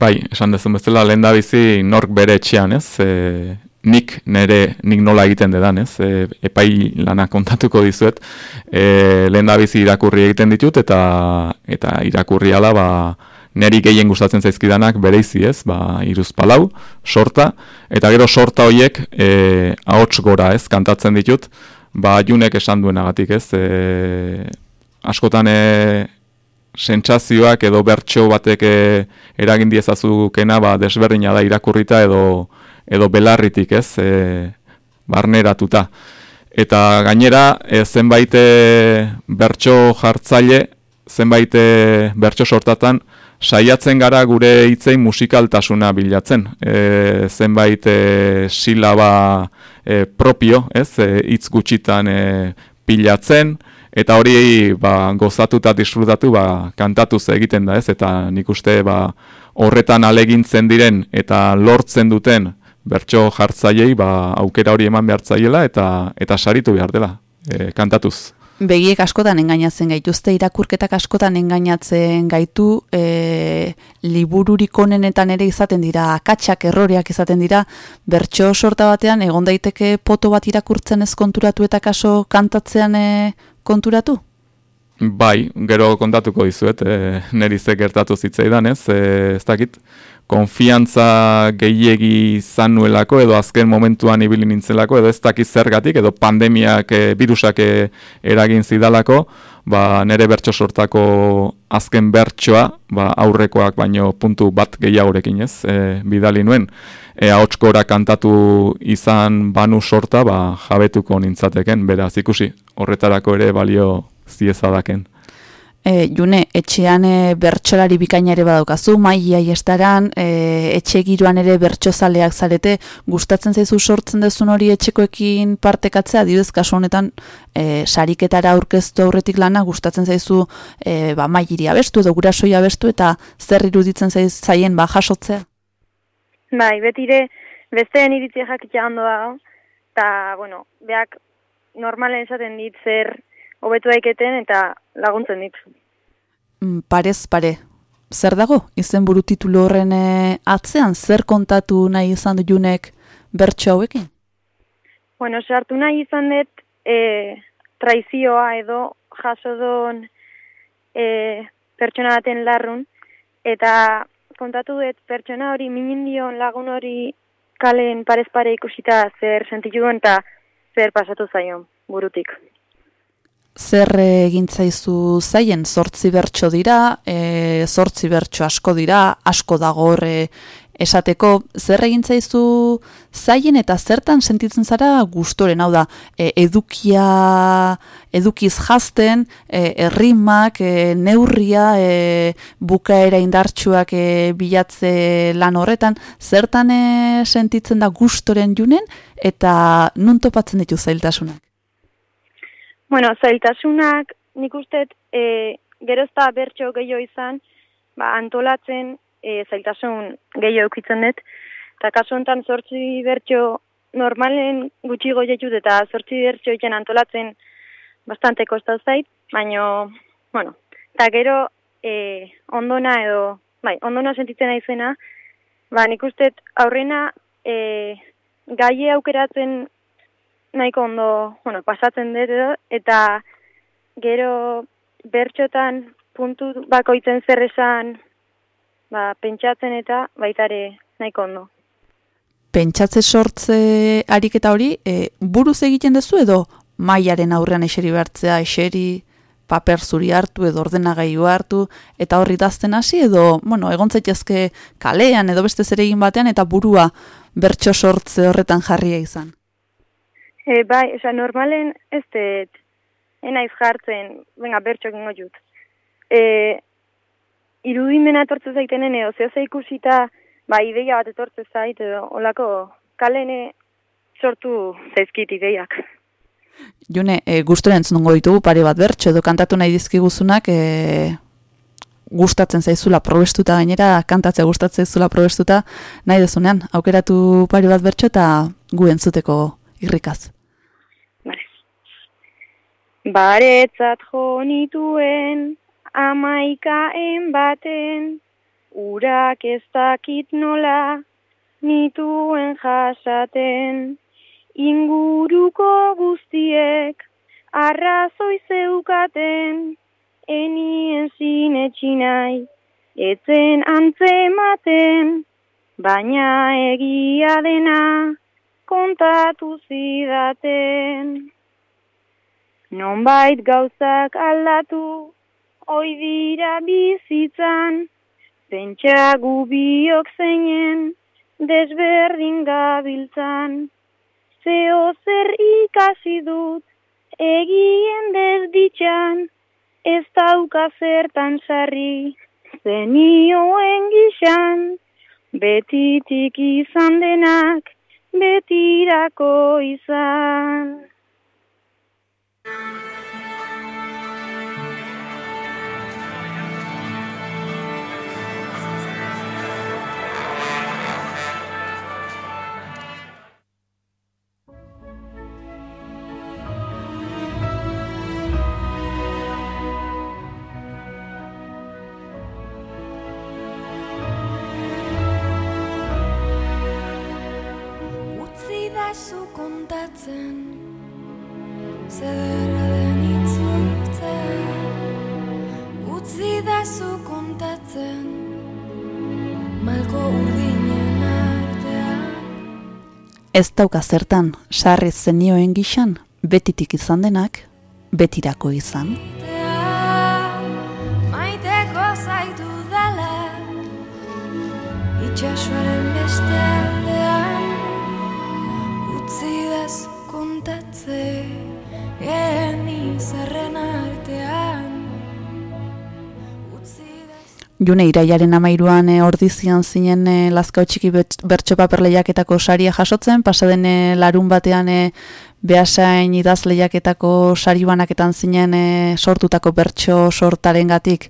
Bai, esan dezun bezala, lehen da bizi nork bere etxean, ez? E, nik nere nik nola egiten dedan, ez? E, epai lana kontatuko dizuet. E, lehen da bizi irakurri egiten ditut eta eta irakurri ala ba neri gehien gustatzen zaizkidanak bereizi, ez? Ba, iruz palau, sorta eta gero sorta hoiek eh ahots gora, ez? Kantatzen ditut. Ba, junek esan duenagatik, ez? E, askotan e, sentsazioak edo bertso batek e, eragin diezazukena ba desberdina da irakurrita edo edo belarritik, ez, e, barneratuta. Eta gainera, e, zenbait e, bertso jartzaile, zenbait e, bertso sortatan, saiatzen gara gure hitzei musikaltasuna bilatzen. E, zenbait e, silaba e, propio, ez, e, hitz gutxitan e, pilatzen, eta hori ba, gozatuta disfrutatu ba, kantatuz egiten da, ez, eta nik uste ba, horretan alegintzen diren eta lortzen duten bertso jartzaiei ba, aukera hori eman behartzaiela eta eta saritu behar dela, e, kantatuz. Begiek askotan engainatzen gaituzte, irakurketak askotan engainatzen gaitu, e, libururik onenetan ere izaten dira, akatsak erroreak izaten dira, bertso sorta batean, egon daiteke poto bat irakurtzen ez konturatu eta kaso kantatzean e, konturatu? Bai, gero kontatuko dizuet, e, neri ze gertatu zitzaidan ez, e, ez dakit, konfiantza gehiegi zanuelako edo azken momentuan ibili nintzelako edo ez dakiz zergatik edo pandemiak e, virusak e, eragin zidalako ba, nere bertso sortako azken bertsoa ba, aurrekoak baino puntu bat gehiagorekin ez? E, bidali nuen. E, ahotskora kantatu izan banu sorta ba, jabetuko nintzateken beraz ikusi horretarako ere balio ziezadaken E, june, etxean e, bertsolari bikaina ere badaukazu, maia estaran, e, etxe giroan ere bertsozaleak zarete, gustatzen zaizu sortzen dezun hori etxekoekin partekatzea, direz kasu honetan, e, sariketara aurkeztu aurretik lana, gustatzen zaizu e, ba, mairi abestu edo gurasoia abestu, eta zer iruditzen zaien ba, jasotzea? Bai, betire, besteen iritzia jakitea dago, eta, bueno, beak normalen esaten dit zer hobetu daiketen eta laguntzen dit. Mm, parez pare, zer dago izen buru titulu horren eh, atzean, zer kontatu nahi izan junek bertso hauekin? Bueno, sartu nahi izan dut e, traizioa edo jaso don e, pertsona baten larrun, eta kontatu dut pertsona hori minin dion lagun hori kalen parez pare ikusita zer sentitu eta zer pasatu zaion burutik zer egin zaizu zaien? Zortzi bertso dira, e, zortzi bertso asko dira, asko dago horre esateko, zer egin zaizu zaien eta zertan sentitzen zara gustoren, hau da, e, edukia, edukiz jazten, e, errimak, e, neurria, e, bukaera indartsuak e, bilatze lan horretan, zertan e, sentitzen da gustoren junen eta nun topatzen ditu zailtasunak? Bueno, zailtasunak nik uste e, gerozta bertso gehiago izan, ba, antolatzen e, zailtasun gehiago eukitzen dut. Eta kasu honetan zortzi bertso normalen gutxi goietut eta zortzi bertso iken antolatzen bastante kostaz zait, baina, bueno, eta gero e, ondona edo, bai, ondona sentitzen aizena, ba, nik uste aurrena e, gaie aukeratzen nahiko ondo, bueno, pasatzen dut edo, eta gero bertxotan puntu bakoitzen zer esan ba, pentsatzen eta baitare nahiko ondo. Pentsatze sortze ariketa hori, e, buruz egiten duzu edo mailaren aurrean eseri bertzea, eseri paper zuri hartu edo ordenagailu hartu eta horri dazten hasi edo, bueno, egon zaitezke kalean edo beste zeregin batean eta burua bertso sortze horretan jarria izan. E, bai, oza, normalen ez dut, enaiz jartzen, venga, bertxo egingo jut. E, irudimena etortze zaiten ene, ozeo ikusita, ba, ideia bat etortze zait, edo, olako, kalene sortu zaizkit ideiak. June, e, guzturen entzungo ditugu pare bat bertxo, edo kantatu nahi dizkiguzunak, e, gustatzen zaizula probestuta gainera, kantatzea gustatzen zaizula probestuta, nahi dezunean, aukeratu pare bat bertxo eta gu entzuteko irrikaz. Baretzat jo nituen amaikaen baten, urak ez dakit nola nituen jasaten. Inguruko guztiek arrazoi zeukaten, enien zinetxinai, etzen antzematen, baina egia dena kontatu zidaten. Nonbait gauzak aldatu, oi dira bizitzan, pentsa gubiok zeinen, desberdin gabiltzan. Zeo zer ikasi dut, egien desditxan, ez dauka zertan sarri, zenioen gixan, betitik izan denak, betirako izan. Kontatzen Zederra den itzultzea Utzi da zu kontatzen Malko urdinen artean Ez dauka zertan, sarri zenioen gixan, betitik izan denak, betirako izan. Maiteko zaitu dala Itxasuaren beste kontatze Eni zerren artean. June iraiaren amairuan e, ordizian zinen e, lazkao txiki bertso paper lehiaketako saria jasotzen, pasaden e, larun batean e, behasain idaz lehiaketako sari banaketan zinen e, sortutako bertso sortarengatik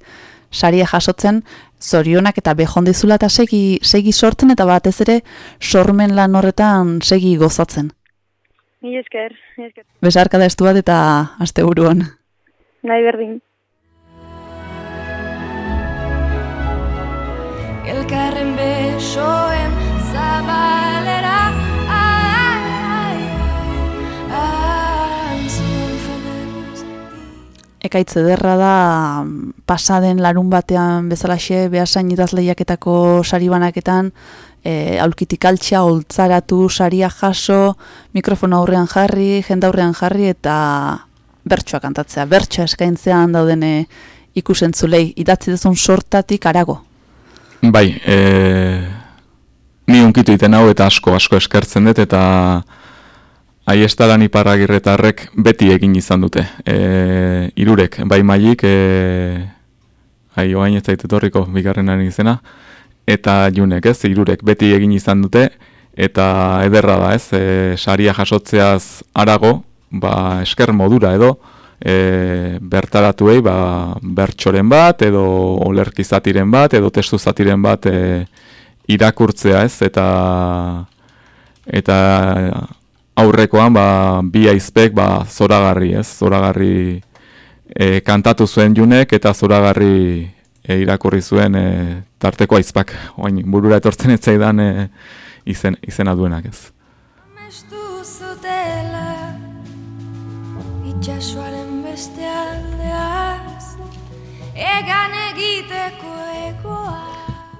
saria jasotzen, zorionak eta behondizula eta segi, segi sortzen eta batez ere sormen lan horretan segi gozatzen. Ni esker, ni esker. Besarkada estu bat eta asteburuan. Nahi berdin. Elkarren besoen zabalera. Ekaitz ederra da pasaden larun batean bezalaxe behasain idaz lehiaketako sari banaketan e, aulkitik altxa, holtzaratu, saria jaso, mikrofono aurrean jarri, jende aurrean jarri eta bertsoa kantatzea, bertsoa eskaintzean dauden e, ikusentzulei, idatzi duzun sortatik arago. Bai, e, ni unkitu iten hau eta asko asko eskertzen dut eta aiestaran iparragirretarrek beti egin izan dute. E, irurek, bai mailik, e, ai oain ez zait etorriko bigarrenaren izena, eta junek ez, irurek beti egin izan dute, eta ederra da ez, e, saria jasotzeaz arago, ba, esker modura edo, e, bertaratuei ba, bertsoren bat, edo olerki zatiren bat, edo testu zatiren bat e, irakurtzea ez, eta eta aurrekoan ba, bi aizpek ba, zoragarri ez, zoragarri e, kantatu zuen junek, eta zoragarri e, irakurri zuen e, tarteko aizpak, oain burura etortzen ez zaidan e, izen, izena duenak ez. Zutela Itxasoaren beste aldeaz Egan egiteko egoa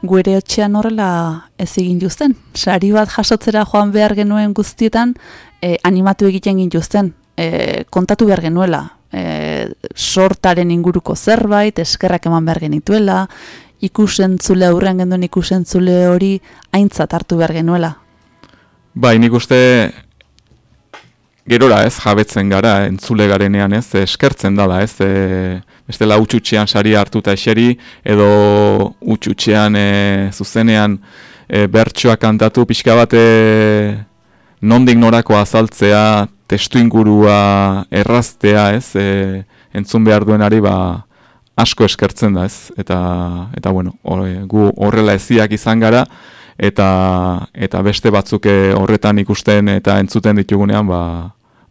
Guere etxean horrela ez egin juzten. Sari bat jasotzera joan behar genuen guztietan e, animatu egiten gintuzten. E, kontatu behar genuela. E, sortaren inguruko zerbait, eskerrak eman behar genituela, ikusentzule aurrean genduen ikusentzule hori aintzat hartu behar genuela. Bai, nik uste gerora ez jabetzen gara, entzule garenean ez, eskertzen dala ez, e, bestela utxutxean sari hartuta eseri, edo utxutxean e, zuzenean e, bertsoa kantatu pixka bat e, nondik norako azaltzea, testu ingurua erraztea ez, e, entzun behar duenari ba, asko eskertzen da ez, eta, eta bueno, hor- gu horrela eziak izan gara, eta eta beste batzuk eh, horretan ikusten eta entzuten ditugunean ba,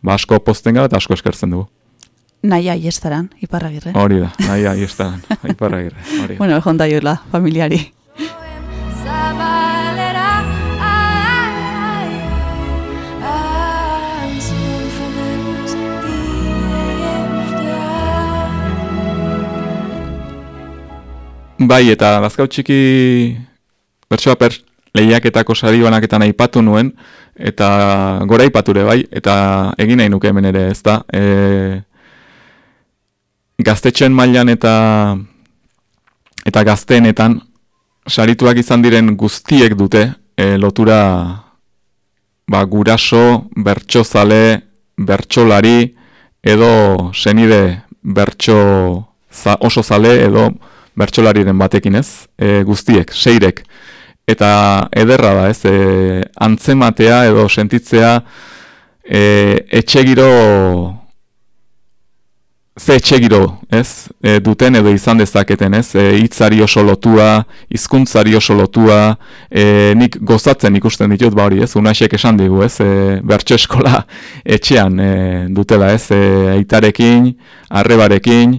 ba asko pozten gara eta asko eskertzen dugu. Naia iestaran, iparragirre. Hori da, ez da, iparragirre, hori da. Bueno, egon daioela, familiari. Bai, eta lazkau txiki bertsoa per lehiaketako sari banaketan aipatu nuen, eta gora aipature bai, eta egin nahi nuke hemen ere, ez da. E, gaztetxen mailan eta eta gazteenetan sarituak izan diren guztiek dute e, lotura ba, guraso, bertsozale, bertsolari edo senide bertso za, oso zale edo bertsolariren batekin ez, e, guztiek, seirek. Eta ederra da ez, e, antzematea edo sentitzea e, etxegiro ze etxegiro, ez, e, duten edo izan dezaketen, ez, e, hitzari oso lotua, hizkuntzari oso lotua, e, nik gozatzen ikusten ditut, ba hori, ez, unaxek esan digu, ez, e, bertso eskola etxean e, dutela, ez, e, aitarekin, arrebarekin,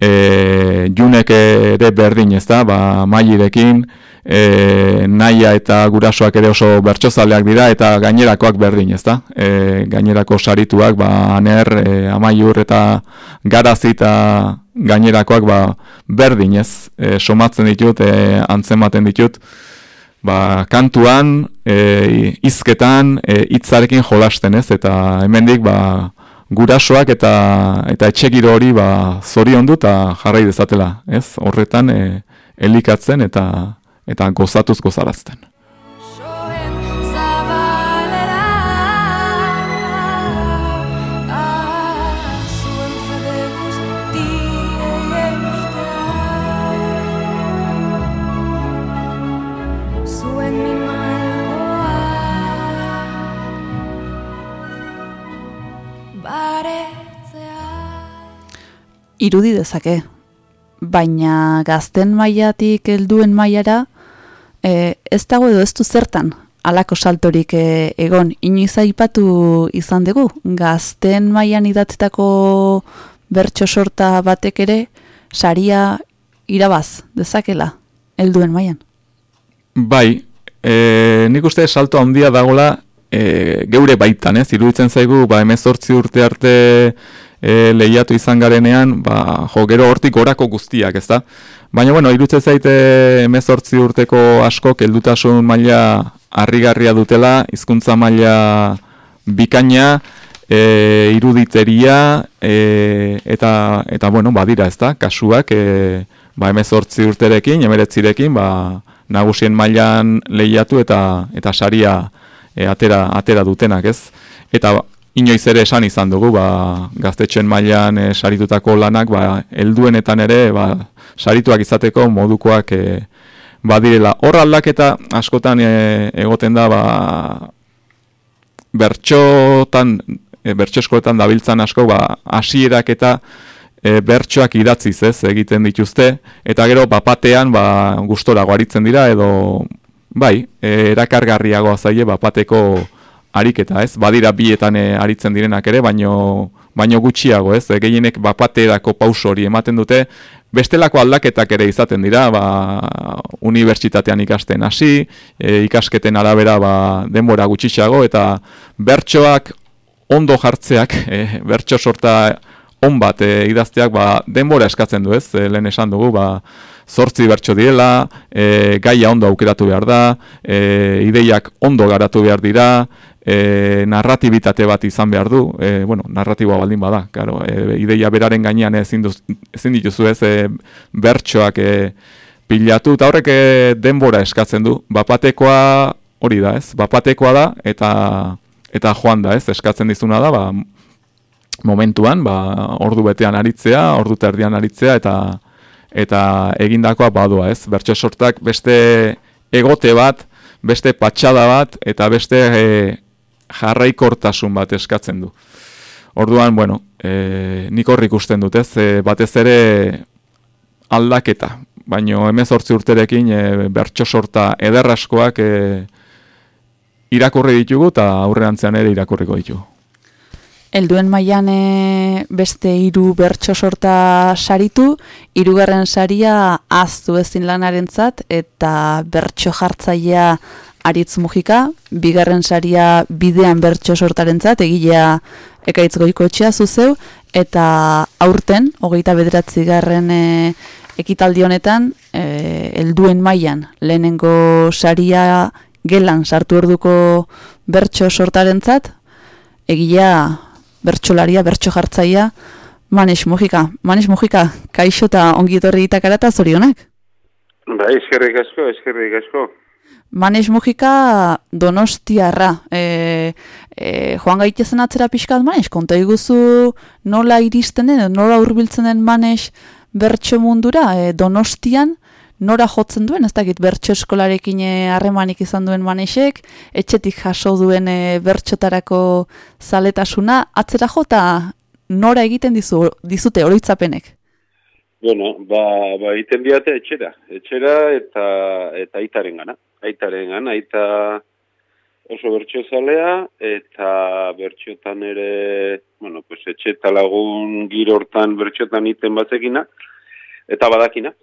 e, junek ere berdin, ez da, ba, mailerekin, e, naia eta gurasoak ere oso bertsozaleak dira eta gainerakoak berdin, ezta? E, gainerako sarituak, ba, aner, e, amaiur eta garazi eta gainerakoak ba, berdin, ez? E, somatzen ditut, e, antzematen ditut, ba, kantuan, e, izketan, e, hitzarekin jolasten, ez? Eta hemendik, ba, gurasoak eta eta etxegiro hori ba zoriondu eta jarrai dezatela, ez? Horretan e, elikatzen eta eta gozatuz gozarazten. Irudi dezake. Baina gazten mailatik helduen mailara e, ez dago edo ez du zertan alako saltorik e, egon. Inoiz aipatu izan dugu, gazten mailan idatzetako bertso sorta batek ere saria irabaz dezakela helduen mailan. Bai, e, nik uste salto handia dagola e, geure baitan, ez? Iruditzen zaigu, ba, emezortzi urte arte e, lehiatu izan garenean, ba, jo, gero hortik orako guztiak, ez da? Baina, bueno, iruditzen zaite emezortzi urteko asko, keldutasun maila harrigarria dutela, hizkuntza maila bikaina, e, iruditeria, e, eta, eta, bueno, badira, ez da? Kasuak, e, ba, emezortzi urterekin, emeretzirekin, ba, nagusien mailan lehiatu eta eta saria e, atera, atera dutenak, ez? Eta inoiz ere esan izan dugu, ba, gaztetxen mailan e, saritutako lanak, ba, helduenetan ere, ba, sarituak izateko modukoak e, badirela. Hor aldaketa askotan e, egoten da, ba, bertxotan, e, bertxo eskoletan dabiltzan asko, ba, hasierak eta e, bertsoak idatziz ez egiten dituzte, eta gero bapatean ba, gustora guaritzen dira, edo bai, e, erakargarriagoa zaie bapateko ariketa ez, badira bietan e, aritzen direnak ere, baino, baino gutxiago ez, e, gehienek bapaterako pauso hori ematen dute, bestelako aldaketak ere izaten dira, ba, unibertsitatean ikasten hasi, e, ikasketen arabera ba, denbora gutxixago, eta bertsoak ondo jartzeak, e, bertso sorta on bat e, idazteak ba, denbora eskatzen du ez, e, lehen esan dugu, ba, zortzi bertso direla, e, gaia ondo aukeratu behar da, e, ideiak ondo garatu behar dira, e, narratibitate bat izan behar du, e, bueno, narratiboa baldin bada, claro, e, ideia beraren gainean ezin, duz, ezin dituzu ez, e, bertsoak e, pilatu, eta horrek e, denbora eskatzen du, bapatekoa hori da ez, bapatekoa da, eta eta joan da ez, eskatzen dizuna da, ba, momentuan, ba, ordu betean aritzea, ordu terdian aritzea, eta eta egindakoa badua, ez? Bertso sortak beste egote bat, beste patxada bat, eta beste e, jarraikortasun bat eskatzen du. Orduan, bueno, e, nik horrik usten dut, ez? E, batez ere aldaketa, baino emezortzi urterekin e, bertso sorta ederraskoak e, irakurri ditugu, eta aurrean ere irakurriko ditugu. Helduen mailan beste hiru bertso sorta saritu, hirugarren saria aztu ezin lanarentzat eta bertso jartzailea aritz mugika, bigarren saria bidean bertso sortarentzat egilea ekaitz goiko etxea zuzeu, eta aurten, hogeita bederatzi garren e, ekitaldi honetan, e, helduen mailan lehenengo saria gelan sartu orduko bertso sortarentzat, egilea bertsolaria, bertso jartzaia, Manes Mujika. Manes Mujika, kaixo eta ongi etorri itakara eta zorionak? Ba, eskerrik asko, eskerrik asko. Manes Mujika donostiarra. E, e, joan gaitezen atzera pixkat Manes, konta iguzu nola iristen den, nola hurbiltzen den Manes bertso mundura, e, donostian, nora jotzen duen, ez dakit bertso eskolarekin eh, harremanik izan duen manesek, etxetik jaso duen e, bertxotarako zaletasuna, atzera jota nora egiten dizu, dizute oroitzapenek? Bueno, ba, ba egiten diate etxera, etxera eta eta aitaren gana. Aitaren gana, aita oso bertso zalea, eta bertxotan ere, bueno, pues etxeta lagun girortan bertxotan iten batzekina, eta badakina.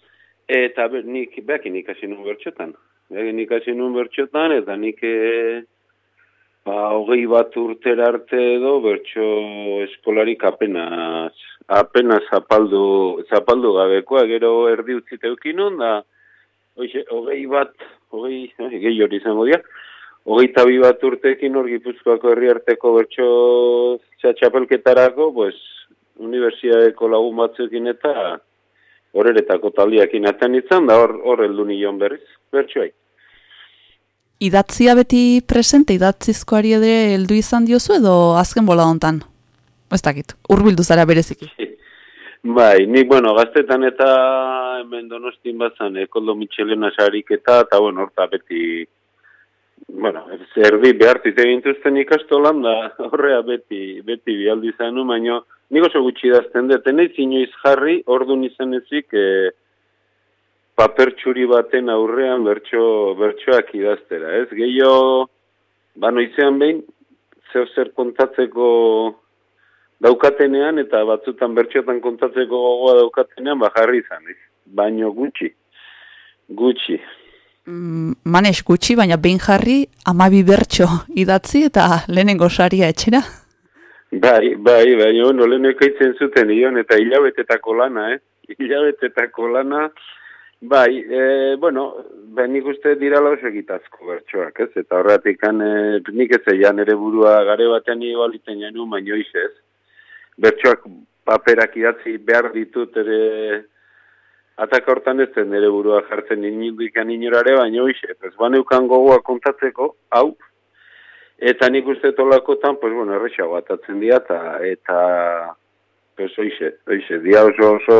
Eta ber, nik behakin ikasi nuen bertxotan. Behakin ikasi nuen bertxotan, eta nik e, ba, hogei bat urtera arte edo bertxo eskolarik apenas, apenas zapaldu, zapaldu gabekoa, gero erdi utzite eukinun, da oixe, hogei bat, hogei, gehi hori izango dira, hogei tabi bat urtekin hor gipuzkoako herri arteko bertxo txapelketarako, pues, universiadeko lagun batzuekin eta horeretako taldiak inatzen izan, da hor, hor eldu nion berriz, bertsuai. Idatzia beti presente, idatzizkoari ere heldu izan diozu edo azken bola hontan? Ez dakit, urbildu zara bereziki. bai, nik, bueno, gaztetan eta hemen donostin bazan, ekoldo mitxelena sarik eta, bueno, horta beti, bueno, zerdi behartu ite gintuzten ikastolan, da horrea beti, beti bialdi zanu, baino, nik oso gutxi idazten dut, enaiz inoiz jarri, ordun izan ezik, e, paper txuri baten aurrean bertso, bertsoak idaztera, ez? Gehiago, ba noizean behin, zer zer kontatzeko daukatenean, eta batzutan bertxotan kontatzeko gogoa daukatenean, ba jarri izan, ez? Baino gutxi, gutxi. Mm, manes gutxi, baina behin jarri amabi bertso idatzi eta lehenengo saria etxera. Bai, bai, bai, ono, leheneko itzen zuten ion, eta hilabetetako lana, eh? Hilabetetako lana, bai, e, bueno, ben nik uste dirala oso egitazko bertsoak, ez? Eta horretik, e, nik ez ere burua gare batean nire baliten janu, baino ez. Bertsoak paperak idatzi behar ditut ere Ataka hortan ez zen nire burua jartzen ninduikan inorare, baina hoxe, ez baneukan gogoa kontatzeko, hau, eta nik uste tolakotan, pues bueno, errexago atatzen dira, eta, eta, pues hoxe, hoxe, dia oso, oso,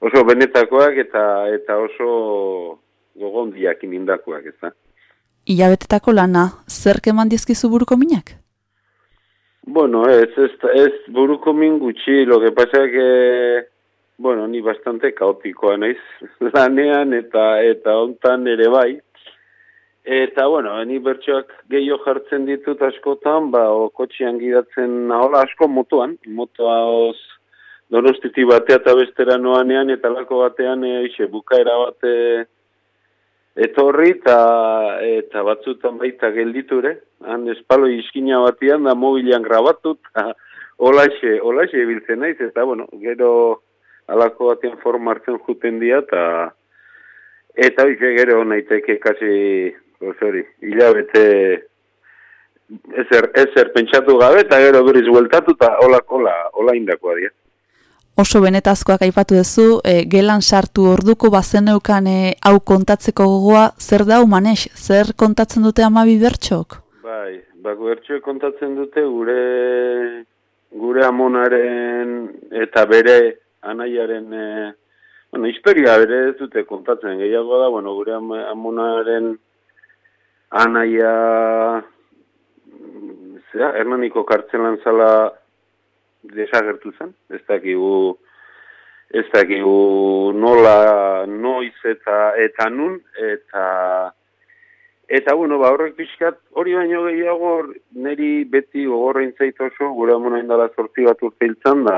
oso benetakoak, eta, eta oso gogondiak inindakoak, ez da. Ilabetetako lana, zer keman dizkizu buruko minak? Bueno, ez, ez, ez buruko min gutxi, lo que pasa que, bueno, ni bastante kaotikoa naiz lanean eta eta hontan ere bai. Eta, bueno, ni bertsoak gehiago jartzen ditut askotan, ba, o, kotxian gidatzen nahola asko motoan, motoa oz donostiti batea eta bestera noanean, eta lako batean, e, ixe, bukaera bate etorri, eta, eta batzutan baita gelditure, han espalo iskina batean, da mobilean grabatu, eta olaxe, olaxe biltzen naiz, eta, bueno, gero alako batean forma hartzen juten dira, eta eta hoize gero naiteke kasi, osori, hilabete ezer, ezer pentsatu gabe, eta gero berriz bueltatu, eta hola, hola, hola indakoa dira. Oso benetazkoak aipatu duzu, e, gelan sartu orduko bazeneukan e, hau kontatzeko gogoa, zer da humanes, zer kontatzen dute amabi bertxok? Bai, bako bertxoek kontatzen dute gure gure amonaren eta bere anaiaren, e, bueno, historia bere ez dute kontatzen gehiago da, bueno, gure am, amonaren anaia, zera, hernaniko kartzelan zala desagertu zen, ez dakigu, ez dakigu nola, noiz eta, eta nun, eta, Eta, bueno, ba, horrek pixkat, hori baino gehiago, niri beti gogorrein zait oso, gure amona indala sorti bat urte hiltzan da,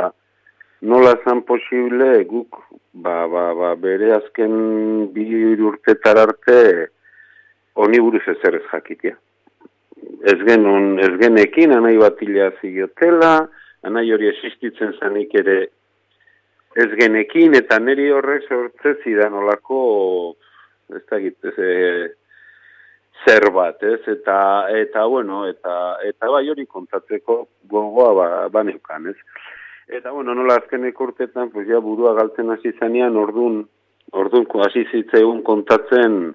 nola zan posible guk ba, ba, ba, bere azken bi urtetar arte honi buruz ezer ez jakitea. Ez genuen, ez genekin, anai bat hila zigiotela, anai hori existitzen zanik ere ez genekin, eta niri horrek sortze zidan olako, ez da ez, e, zer bat, ez, eta, eta, bueno, eta, eta bai hori kontatzeko gogoa ba, baneukan, ez. Eta, bueno, nola azkeneko urtetan, pues, ja, burua galtzen hasi zanean, ordun, ordun, hasi zitzaigun kontatzen,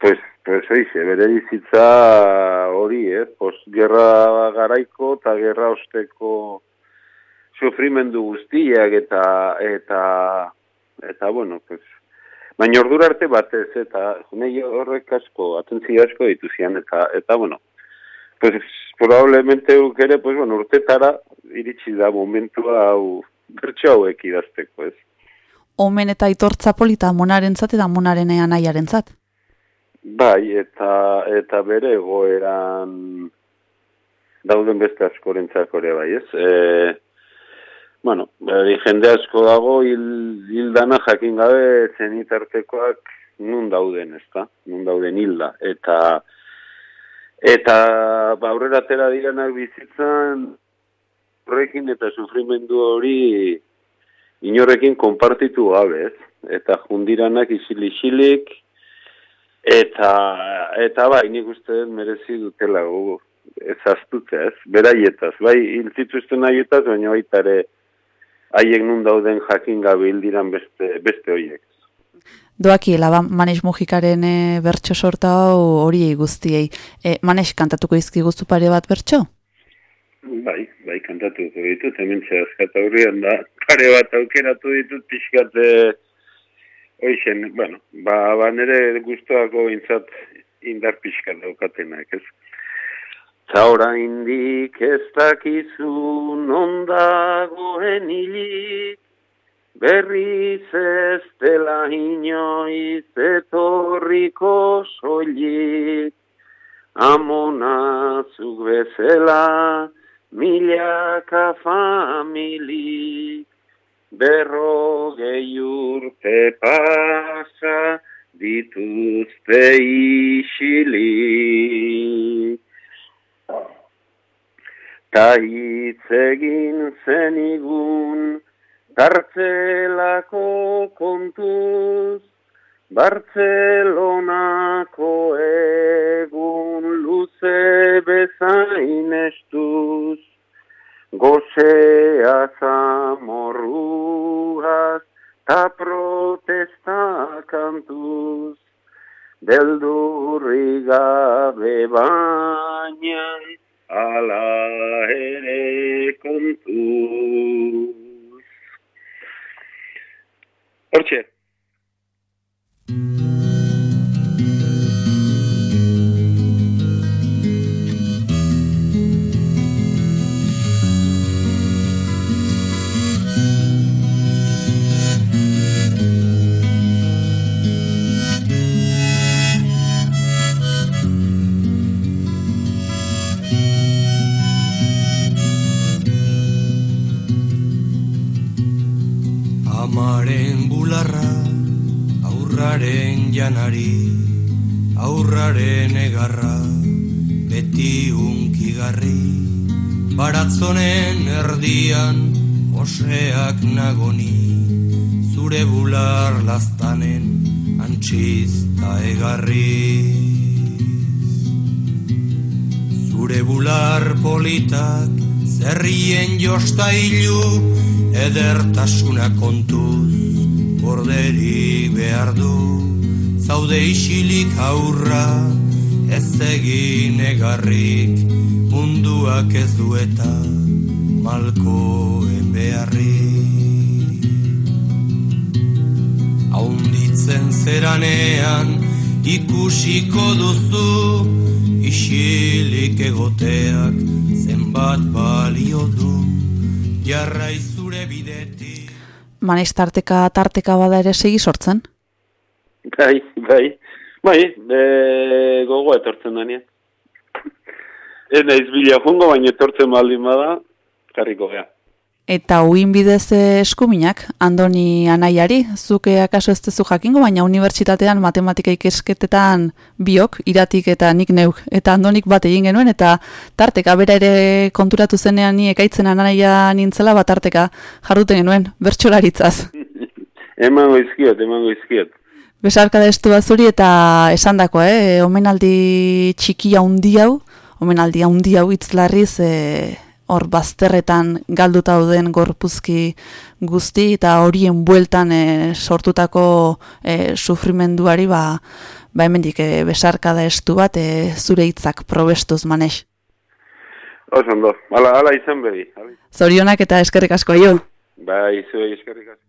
pues, pues, oize, bere bizitza hori, eh? Pues, gerra garaiko eta gerra osteko sufrimendu guztiak eta, eta, eta, bueno, pues, baina ordura arte batez, eta, nahi horrek asko, atentzio asko dituzian, eta, eta, bueno, pues, probablemente ere, pues, bueno, urtetara, iritsi da momentua hau bertso hauek idazteko, ez? Omen eta itortza polita monarentzat eta monaren anaiarentzat. Bai, eta eta bere egoeran dauden beste askorentzako ere bai, ez? E, bueno, beri jende asko dago hil, hildana jakin gabe zenitartekoak nun dauden, ezta? Nun dauden hilda. Eta eta ba, aurrera tera direnak bizitzan horrekin eta sufrimendu hori inorrekin konpartitu gabe, ez? Eta jundiranak isili-isilik, eta, eta bai, nik uste merezi dutela gu, ez astutzea, ez? Beraietaz, bai, hiltzituzten aietaz, baina baita ere haiek nun dauden jakin gabe hildiran beste, beste horiek. Doakiela, ba, Manes Mujikaren e, bertso sorta hori guztiei. E, Manes, kantatuko izki guztu pare bat bertso? Bai, bai, kantatu ditut, hemen zehazkata hurrian da, pare bat aukeratu ditut pixkate, oixen, bueno, ba, ba nere guztuako intzat indar pixkat daukatenak, ez? Ta oraindik ez dakizu non dagoen hilik, berriz ez dela inoiz etorriko soilik. Amonazuk bezela milaka familik, berrogei urte pasa dituzte isilik. Ta hitz egin zenigun kartzelako kontuz, Bartzelonako egun luze bezain estuz, gozea zamorruaz ta protesta kantuz, beldurri gabe baina ala ere kontuz. Hortxe. Janari, aurraren egarra, beti unkigarri, baratzonen erdian, oseak nagoni, zure bular laztanen, antxizta egarri. Zure bular politak, zerrien jostailu, edertasuna kontuz, borderik behar du, zaude isilik aurra, ez egin egarrik, munduak ez dueta, malkoen beharrik. Haunditzen zeranean, ikusiko duzu, isilik egoteak, zenbat balio du, jarrai zure bidetik. Manaiz tarteka tarteka bada ere segi sortzen. Bai, bai. Bai, e, gogo etortzen da nien. Ez naiz bila jungo, baina etortzen baldin bada, karriko gea. Eta uin bidez eh, eskuminak, Andoni anaiari, zuke akaso ez tezu jakingo, baina unibertsitatean matematika ikesketetan biok, iratik eta nik neuk, eta Andonik bat egin genuen, eta tarteka bera ere konturatu zenean ni ekaitzen anaia nintzela, bat tarteka jarduten genuen, bertsolaritzaz. Emango izkiot, emango izkiot. Besarkada estu bazuri eta esandako, eh? omenaldi txikia handi hau, omenaldi handi hau itzlarriz, eh, hor bazterretan galduta dauden gorpuzki guzti eta horien bueltan eh, sortutako eh, sufrimenduari ba, ba hemendik eh, besarkada estu bat eh, zure hitzak probestuz manex. Oso ondo, ala, ala izan. Ala. Zorionak eta eskerrik asko jo. Bai, zuei eskerrik asko.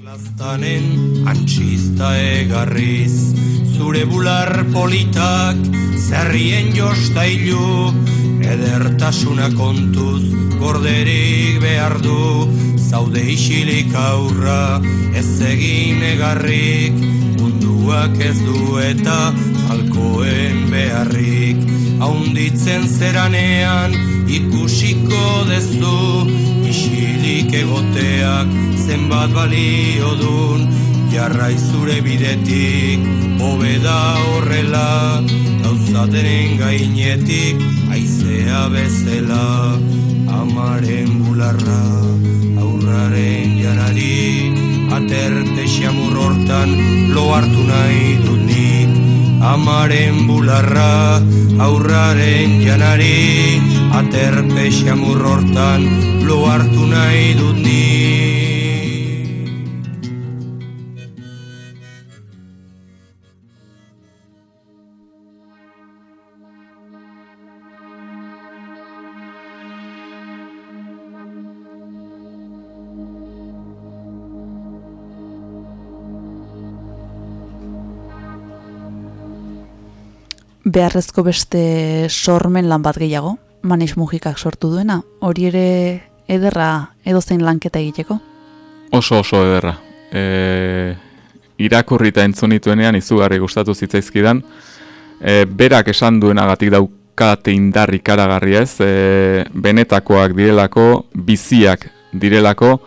Laztanen antxista egarriz. Zure bular politak zerrien jostailu. Edertasuna kontuz gorderik behar du. Zaude isilik aurra ez egin egarrik. Munduak ez du eta alkoen beharrik. Haunditzen zeranean ikusiko dezu Isilik egoteak zenbat balio dun Jarrai zure bidetik, hobeda horrela Gauzateren gainetik, aizea bezela Amaren bularra, aurraren janari Aterte xamur hortan, lo hartu nahi dut nik. Amaren bularra, aurraren janari Aterpe xamur hortan, lo hartu nahi dut nik Beharrezko beste sormen lan bat gehiago. Manis Mujikak sortu duena, hori ere ederra edozein lanketa egiteko. Oso oso ederra. E, irakurrita entzunituenean izugarri gustatu zitzaizkidan. E, berak esan duenagatik daukate indar ikaragarri ez, e, benetakoak direlako, biziak direlako,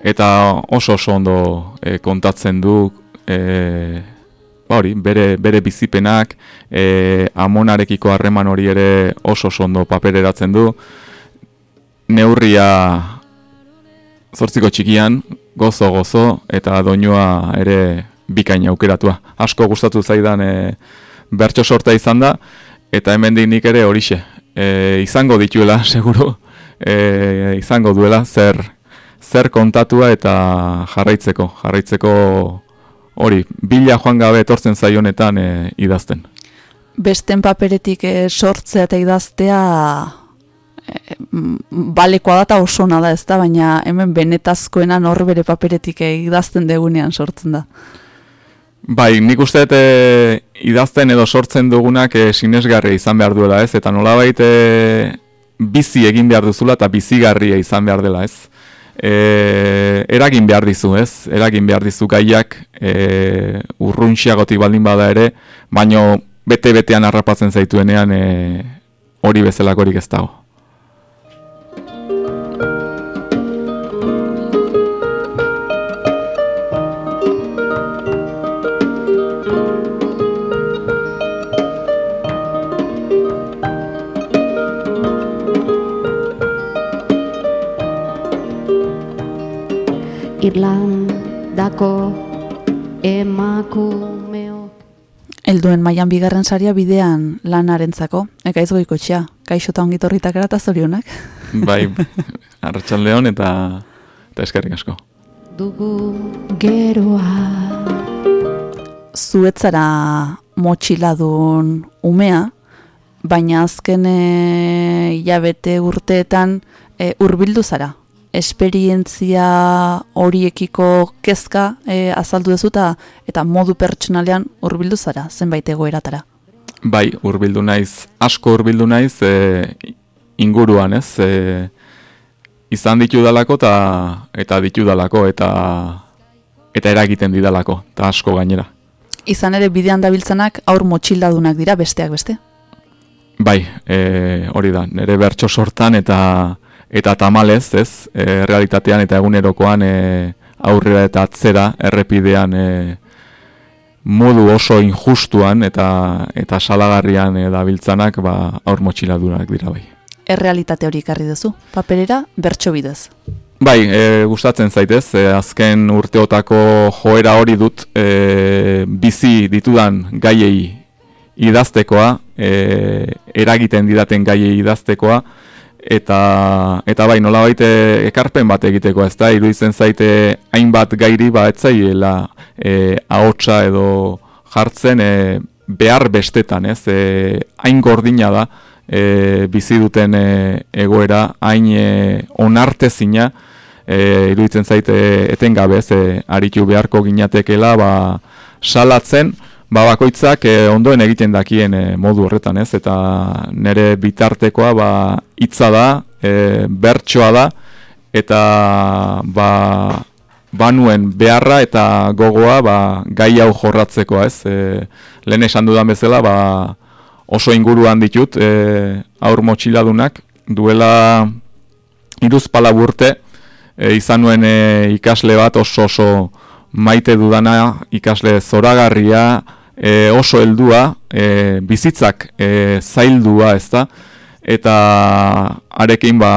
eta oso oso ondo e, kontatzen du e, ba hori, bere, bere bizipenak, e, amonarekiko harreman hori ere oso oso ondo papereratzen du, neurria zortziko txikian, gozo-gozo, eta doinua ere bikaina aukeratua. Asko gustatu zaidan e, bertso sorta izan da, eta hemen nik ere horixe. E, izango dituela, seguru, e, izango duela zer, zer kontatua eta jarraitzeko, jarraitzeko hori, bila joan gabe etortzen zaionetan e, idazten. Besten paperetik e, sortzea eta idaztea e, balekoa da eta oso da ez da, baina hemen benetazkoena norbere paperetik e, idazten degunean sortzen da. Bai, nik uste e, idazten edo sortzen dugunak e, sinesgarria izan behar duela ez, eta nolabait e, bizi egin behar duzula eta bizigarria izan behar dela ez. E, eragin behar dizu ez, eragin behar dizu gaiak e, urruntxiagotik baldin bada ere, baino bete-betean harrapatzen zaituenean e, hori bezalakorik ez dago. Irlandako emakumeok. Helduen mailan bigarren saria bidean lanarentzako, eka izgoiko txea, kaixo eta ongitorritak erata zorionak. Bai, arratsaldeon eta, eta eskerrik asko. Dugu geroa. Zuetzara motxiladun umea, baina azken e, hilabete urteetan e, urbildu zara. Esperientzia horiekiko kezka e, azaldu dezu eta, modu pertsonalean urbildu zara, zenbait egoeratara. Bai, hurbildu naiz, asko hurbildu naiz e, inguruan, ez? E, izan ditu dalako eta eta ditu dalako eta eta eragiten didalako, eta asko gainera. Izan ere bidean dabiltzanak aur motxiladunak dira besteak beste. Bai, e, hori da, nire bertso sortan eta eta tamalez, ez, e, realitatean eta egunerokoan e, aurrera eta atzera errepidean e, modu oso injustuan eta eta salagarrian e, dabiltzanak ba, aur motxiladunak dira bai. Errealitate hori ikarri duzu, paperera bertso bidez. Bai, e, gustatzen zaitez, e, azken urteotako joera hori dut e, bizi ditudan gaiei idaztekoa, e, eragiten didaten gaiei idaztekoa, eta eta bai nolabait e, ekarpen bat egiteko, ezta? Iruditzen zaite hainbat gairi ba etzaiela eh ahotsa edo jartzen e, behar bestetan, ez? E, hain gordina da e, bizi duten e, egoera, hain e, onartezina e, iruditzen zaite etengabe, ez? E, aritu beharko ginatekela ba salatzen Ba, bakoitzak eh, ondoen egiten dakien eh, modu horretan, ez? Eta nire bitartekoa ba hitza da, eh, bertsoa da eta ba banuen beharra eta gogoa ba, gai hau jorratzeko, ez? E, lehen esan dudan bezala, ba, oso inguruan ditut e, aur motxiladunak, duela iruzpala burte, e, izan nuen e, ikasle bat oso oso maite dudana, ikasle zoragarria, e, oso heldua, e, bizitzak e, zaildua, ez da, eta arekin ba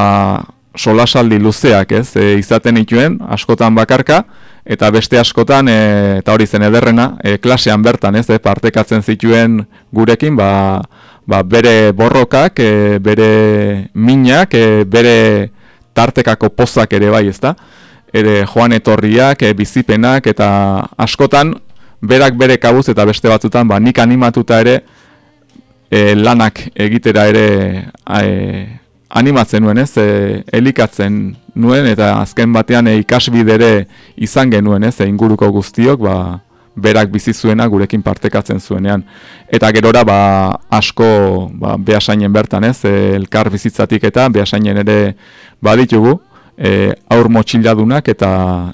solasaldi luzeak, ez, e, izaten ituen, askotan bakarka, eta beste askotan, e, eta hori zen ederrena, e, klasean bertan, ez, e, partekatzen zituen gurekin, ba, ba bere borrokak, e, bere minak, e, bere tartekako pozak ere bai, ez da, ere joan etorriak, e, bizipenak, eta askotan, berak bere kabuz eta beste batzutan ba, nik animatuta ere e, lanak egitera ere e, animatzen nuen ez, e, elikatzen nuen eta azken batean e, ikasbidere izan genuen ez, e, inguruko guztiok ba, berak bizi zuena gurekin partekatzen zuenean. Eta gerora ba, asko ba, behasainen bertan ez, e, elkar bizitzatik eta behasainen ere baditugu, e, aur motxiladunak eta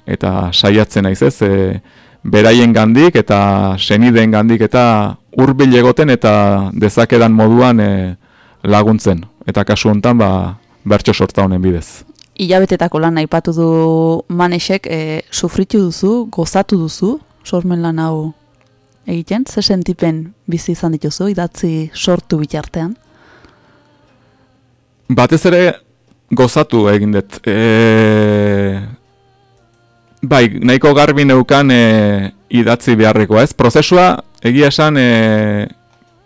eta saiatzen naiz ez, e, beraien gandik eta senideen gandik eta hurbil egoten eta dezakedan moduan e, laguntzen. Eta kasu hontan ba, bertso sorta honen bidez. Ilabetetako lan aipatu du manesek, e, sufritu duzu, gozatu duzu, sormen lan hau egiten, ze sentipen bizi izan dituzu, idatzi sortu bitartean? Batez ere gozatu egin dut. E... Bai, nahiko garbi neukan e, idatzi beharrekoa, ez? Prozesua egia esan e,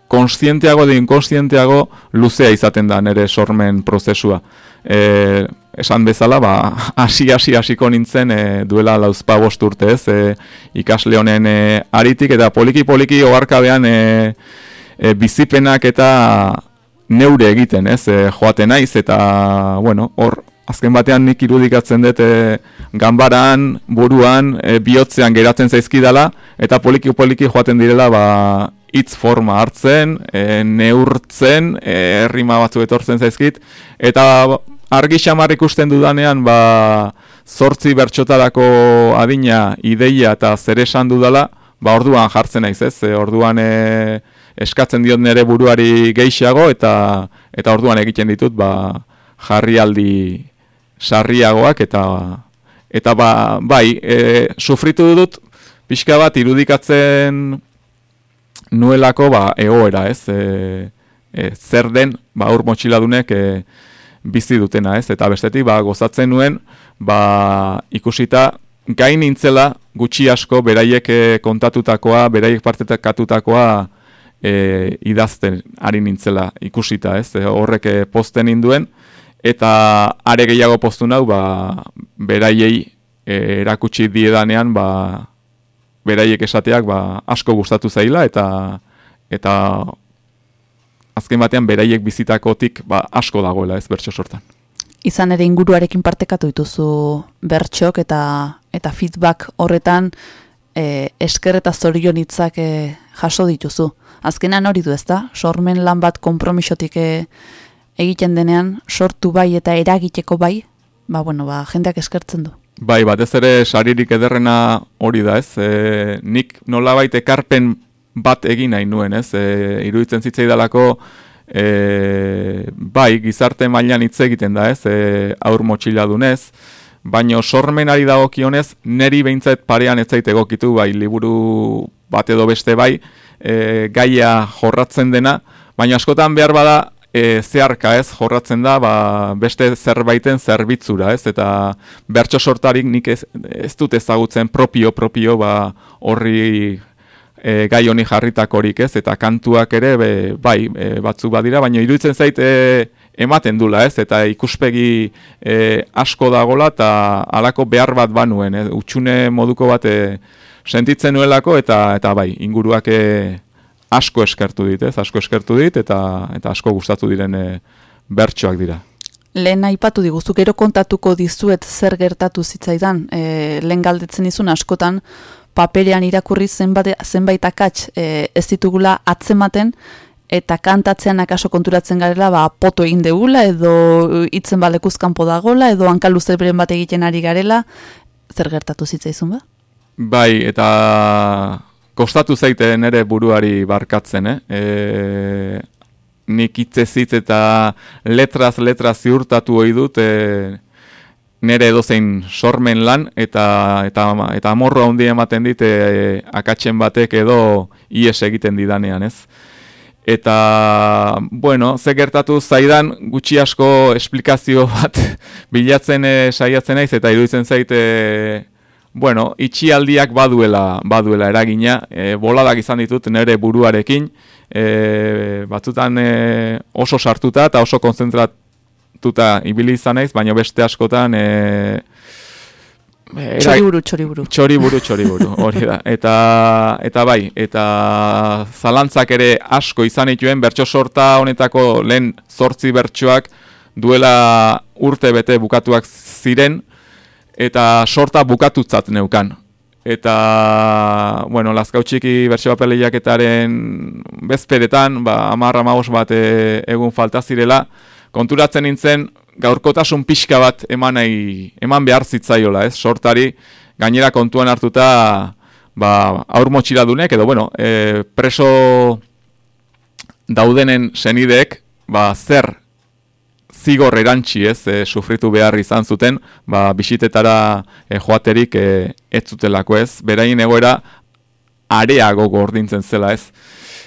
konstienteago de inkonstienteago luzea izaten da nere sormen prozesua. E, esan bezala, ba, hasi hasi hasiko nintzen e, duela lauzpa bost urte ez, e, ikasle honen e, aritik eta poliki-poliki oharkabean e, e, bizipenak eta neure egiten, ez, e, joaten naiz eta, bueno, hor, azken batean nik irudikatzen dut e, ganbaran, buruan, e, bihotzean geratzen zaizkidala, eta poliki-poliki joaten direla, ba, hitz forma hartzen, e, neurtzen, e, errima batzu etortzen zaizkit, eta argi xamar ikusten dudanean, ba, zortzi bertxotarako adina, ideia eta zer esan dudala, ba, orduan jartzen naiz ez, e, orduan e, eskatzen diot nere buruari gehiago, eta eta orduan egiten ditut, ba, jarrialdi sarriagoak, eta eta ba, bai, e, sufritu dut, pixka bat irudikatzen nuelako ba, egoera, ez, e, e, zer den, ba, ur motxiladunek, e, bizi dutena, ez? Eta bestetik ba gozatzen nuen, ba ikusita gain nintzela gutxi asko beraiek eh, kontatutakoa, beraiek partetakatutakoa e, idazten ari nintzela ikusita, ez? E, horrek eh, posten induen eta are gehiago postu nau, ba beraiei erakutsi diedanean, ba beraiek esateak ba asko gustatu zaila eta eta azken batean beraiek bizitakotik ba, asko dagoela ez bertso sortan. Izan ere inguruarekin partekatu dituzu bertxok eta eta feedback horretan e, esker eta zorion hitzak e, jaso dituzu. Azkenan hori du ezta, sormen lan bat konpromisotik e, egiten denean, sortu bai eta eragiteko bai, ba, bueno, ba, jendeak eskertzen du. Bai, batez ere saririk ederrena hori da ez, e, nik nolabait ekarpen bat egin nahi nuen, ez? E, iruditzen zitzaidalako e, bai, gizarte mailan hitz egiten da, ez? E, aur motxiladunez, baino sormenari dagokionez neri behintzat parean ez zait egokitu, bai, liburu bat edo beste bai, e, gaia jorratzen dena, baina askotan behar bada e, zeharka ez? Jorratzen da ba, beste zerbaiten zerbitzura ez? Eta bertso sortarik nik ez, ez dut ezagutzen propio propio ba horri e, gai honi jarritakorik ez, eta kantuak ere be, bai e, batzuk badira, baina iruditzen zait e, ematen dula ez, eta ikuspegi e, asko dagola eta alako behar bat banuen, e, utxune moduko bat e, sentitzen nuelako eta eta bai, inguruak e, asko eskertu dit, ez, asko eskertu dit eta eta asko gustatu diren e, bertsoak dira. Lehen aipatu diguzu, gero kontatuko dizuet zer gertatu zitzaidan, e, lehen galdetzen izun askotan, paperean irakurri zenbait, zenbait akats e, ez ditugula atzematen, eta kantatzean akaso konturatzen garela, ba, poto egin degula, edo hitzen balekuzkanpo dagola, edo hankaluzer beren bat egiten ari garela, zer gertatu zitzaizun ba? Bai, eta kostatu zaite nere buruari barkatzen, eh? E, nik hitzezitz eta letraz letraz ziurtatu ohi dut, e, nere edozein sormen lan eta eta eta amorro handi ematen dit e, akatzen batek edo ies egiten didanean, ez? Eta, bueno, ze gertatu zaidan gutxi asko esplikazio bat bilatzen e, saiatzen naiz eta iruditzen zaite bueno, itxialdiak baduela, baduela eragina, e, boladak izan ditut nere buruarekin, e, batzutan e, oso sartuta eta oso konzentrat tuta ibili izan naiz, baina beste askotan e, Txoriburu, txoriburu. Txoriburu, txoriburu, hori da. Eta, eta bai, eta zalantzak ere asko izan dituen, bertso sorta honetako lehen zortzi bertsoak duela urte bete bukatuak ziren, eta sorta bukatutzat neukan. eta, bueno, Lazkautxiki bertso paper lehiaketaren bezperetan, ba, amarra magos bat e, egun falta zirela, konturatzen nintzen, gaurkotasun pixka bat eman, nahi, eman behar zitzaiola, ez, sortari, gainera kontuan hartuta, ba, aur motxiradunek, edo, bueno, e, preso daudenen senideek, ba, zer zigor erantzi ez, e, sufritu behar izan zuten, ba, bisitetara e, joaterik e, ez zutelako ez, berain egoera areago gordintzen zela ez.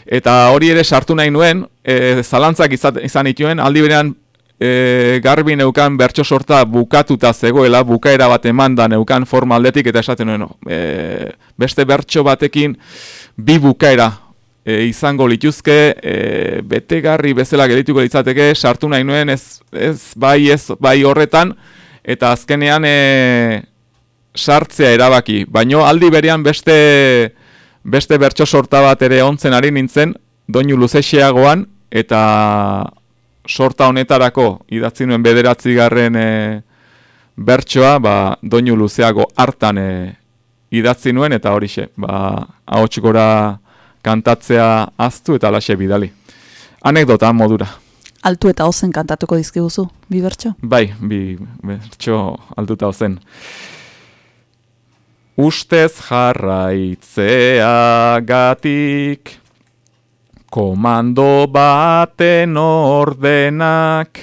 Eta hori ere sartu nahi nuen, e, zalantzak izan, izan ituen, aldi berean e, garbi neukan bertso sorta bukatuta zegoela, bukaera bat eman da neukan forma aldetik, eta esaten nuen, e, beste bertso batekin bi bukaera e, izango lituzke, e, betegarri bezala gelituko litzateke, sartu nahi nuen, ez, ez bai ez bai horretan, eta azkenean e, sartzea erabaki. Baino aldi berean beste beste bertso sorta bat ere ontzen ari nintzen, doinu luzexeagoan, eta sorta honetarako idatzi nuen bederatzi garren e, bertsoa, ba, doinu luzeago hartan e, idatzi nuen, eta horixe, ba, ahots gora kantatzea aztu eta alaxe bidali. Anekdota modura. Altu eta ozen kantatuko dizkiguzu, bi bertso? Bai, bi bertso altuta ozen. Ustez jarraitzea gatik, komando baten ordenak,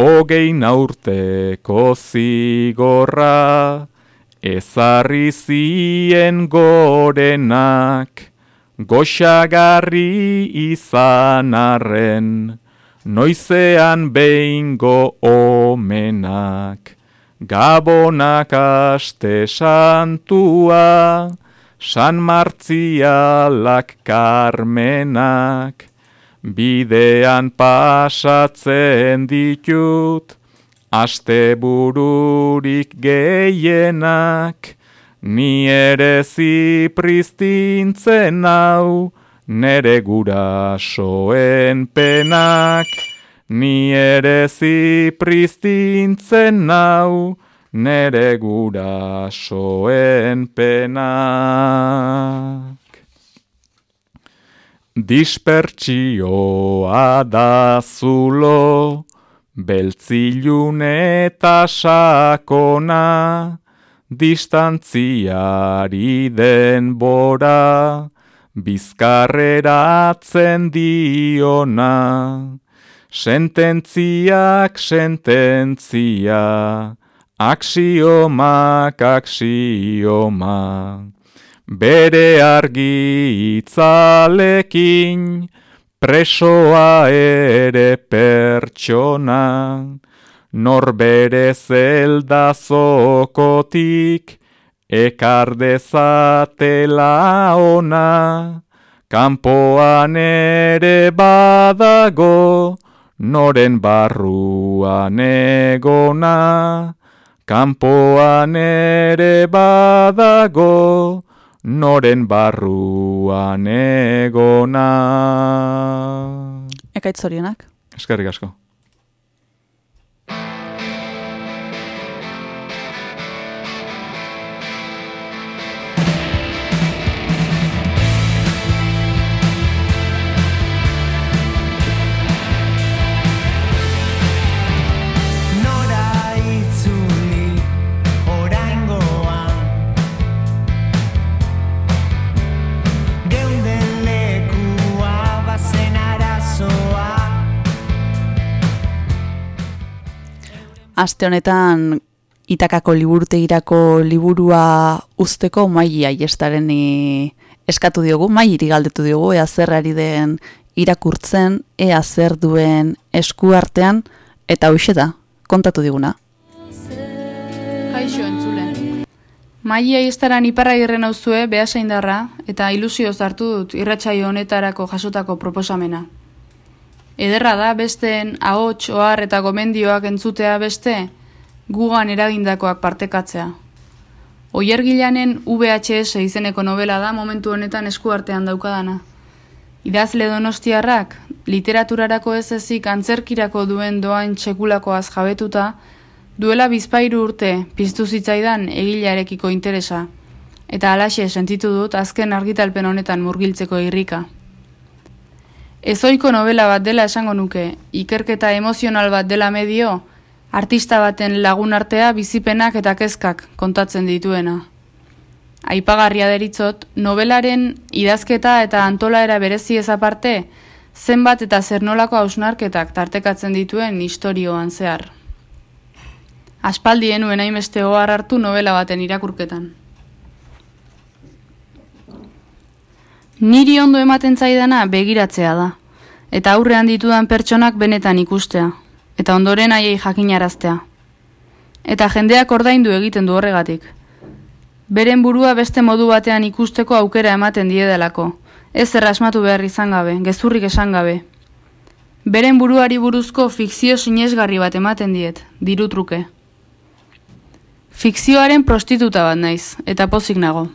hogei naurteko zigorra, ezarri zien gorenak, goxagarri izan arren, noizean behingo omenak, gabonak aste santua, san martzialak karmenak, bidean pasatzen ditut, aste bururik gehienak, Ni ere zipristintzen hau, nere gurasoen penak. Ni ere zipristintzen hau, nere gurasoen penak. Dispertsioa da zulo, beltzilun eta sakona, distantziari denbora, bizkarreratzen diona, sententziak sententzia, aksiomak aksioma, bere argi itzalekin, presoa ere pertsona, norbere zelda zokotik, ekar dezatela ona, kanpoan ere badago, noren barruan egona, kanpoan ere badago, noren barruan egona. Ekaitz zorionak. Eskerrik asko. Aste honetan itakako liburutegirako liburua usteko maili aiestaren eskatu diogu, maili galdetu diogu, ea zer den irakurtzen, ea zer duen eskuartean, eta hoxe da, kontatu diguna. Kaixo entzule. Maia aiestaran iparra girren auzue behasaindarra eta ilusioz hartu dut irratsaio honetarako jasotako proposamena. Ederra da besteen ahots, ohar eta gomendioak entzutea beste, gugan eragindakoak partekatzea. Oiergilanen VHS izeneko novela da momentu honetan eskuartean daukadana. Idazle donostiarrak, literaturarako ez ezik antzerkirako duen doain txekulakoaz jabetuta, duela bizpairu urte piztu zitzaidan egilearekiko interesa, Eta alaxe sentitu dut azken argitalpen honetan murgiltzeko irrika. Ezoiko novela bat dela esango nuke, ikerketa emozional bat dela medio, artista baten lagun artea bizipenak eta kezkak kontatzen dituena. Aipagarria deritzot, novelaren idazketa eta antolaera berezi ez aparte, zenbat eta zer nolako hausnarketak tartekatzen dituen historioan zehar. Aspaldien nuen hainbeste hartu novela baten irakurketan. Niri ondo ematen zaidana begiratzea da, eta aurrean ditudan pertsonak benetan ikustea, eta ondoren haiei jakinaraztea. Eta jendeak ordaindu egiten du horregatik. Beren burua beste modu batean ikusteko aukera ematen diedelako, ez errasmatu behar izan gabe, gezurrik esan gabe. Beren buruari buruzko fikzio sinesgarri bat ematen diet, diru truke. Fikzioaren prostituta bat naiz, eta pozik nago.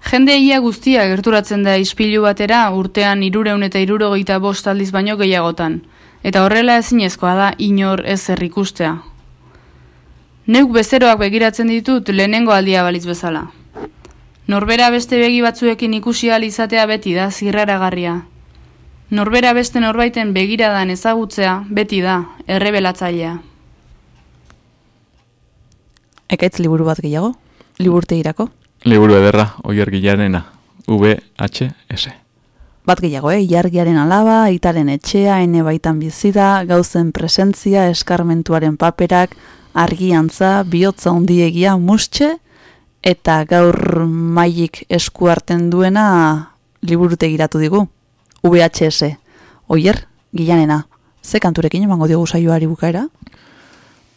Jende ia guztia gerturatzen da ispilu batera urtean irureun eta irurogeita bost aldiz baino gehiagotan, eta horrela ezinezkoa da inor ez ikustea. Neuk bezeroak begiratzen ditut lehenengo aldia balitz bezala. Norbera beste begi batzuekin ikusi izatea beti da zirraragarria. Norbera beste norbaiten begiradan ezagutzea beti da errebelatzailea. Ekaitz liburu bat gehiago? Liburte irako? Liburu ederra, oier gilanena, VHS. Bat gehiago, eh? Iargiaren alaba, aitaren etxea, ene baitan bizida, gauzen presentzia, eskarmentuaren paperak, argiantza, bihotza ondiegia, mustxe, eta gaur mailik esku harten duena liburute giratu digu. VHS. Oier, gilanena. Ze kanturekin emango diogu saioari bukaera?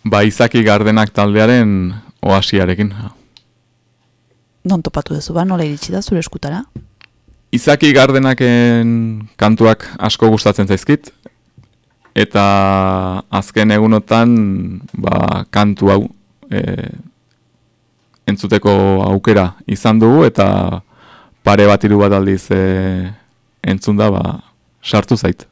Ba, izaki gardenak taldearen oasiarekin. Non topatu duzu ba, nola iritsi da zure eskutara? Izaki gardenaken kantuak asko gustatzen zaizkit, eta azken egunotan ba, kantu hau e, entzuteko aukera izan dugu, eta pare bat iru bat aldiz e, entzun da, ba, sartu zait.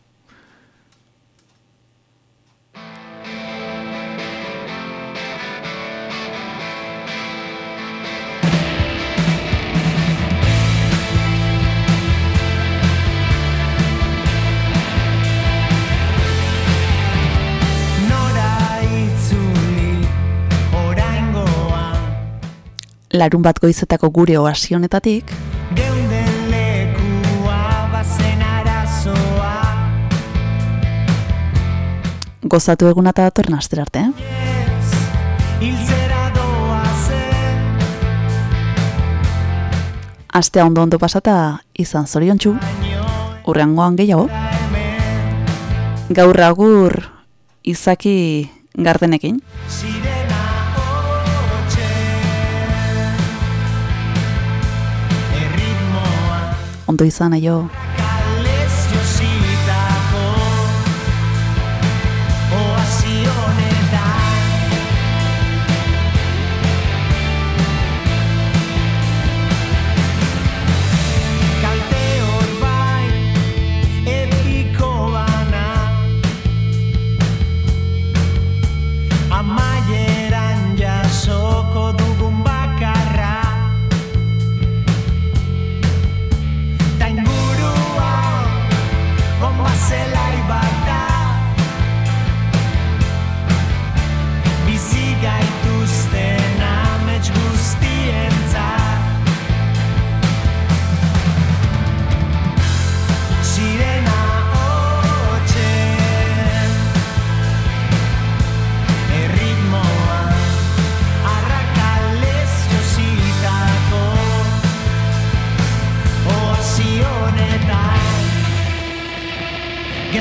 Larun bat goizetako gure oasi honetatik, Geunden lekua bazen arazoa gozatu eguna eta datorren astera arte, eh? Doazen Astea ondo ondo pasata izan zoriontsu, urrengoan gehiago. Gaur agur izaki gardenekin. Ondo izan aio.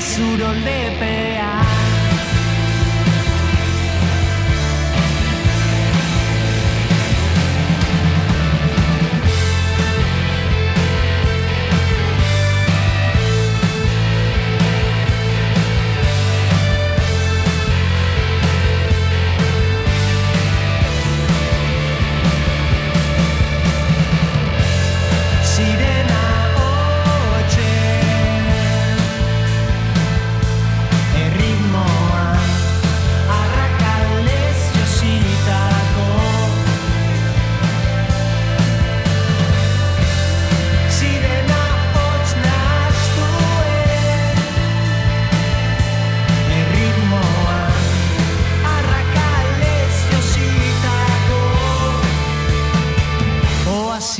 Gezuro lepea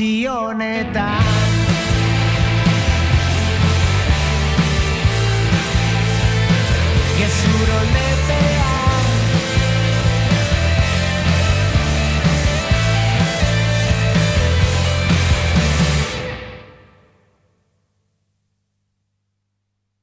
dio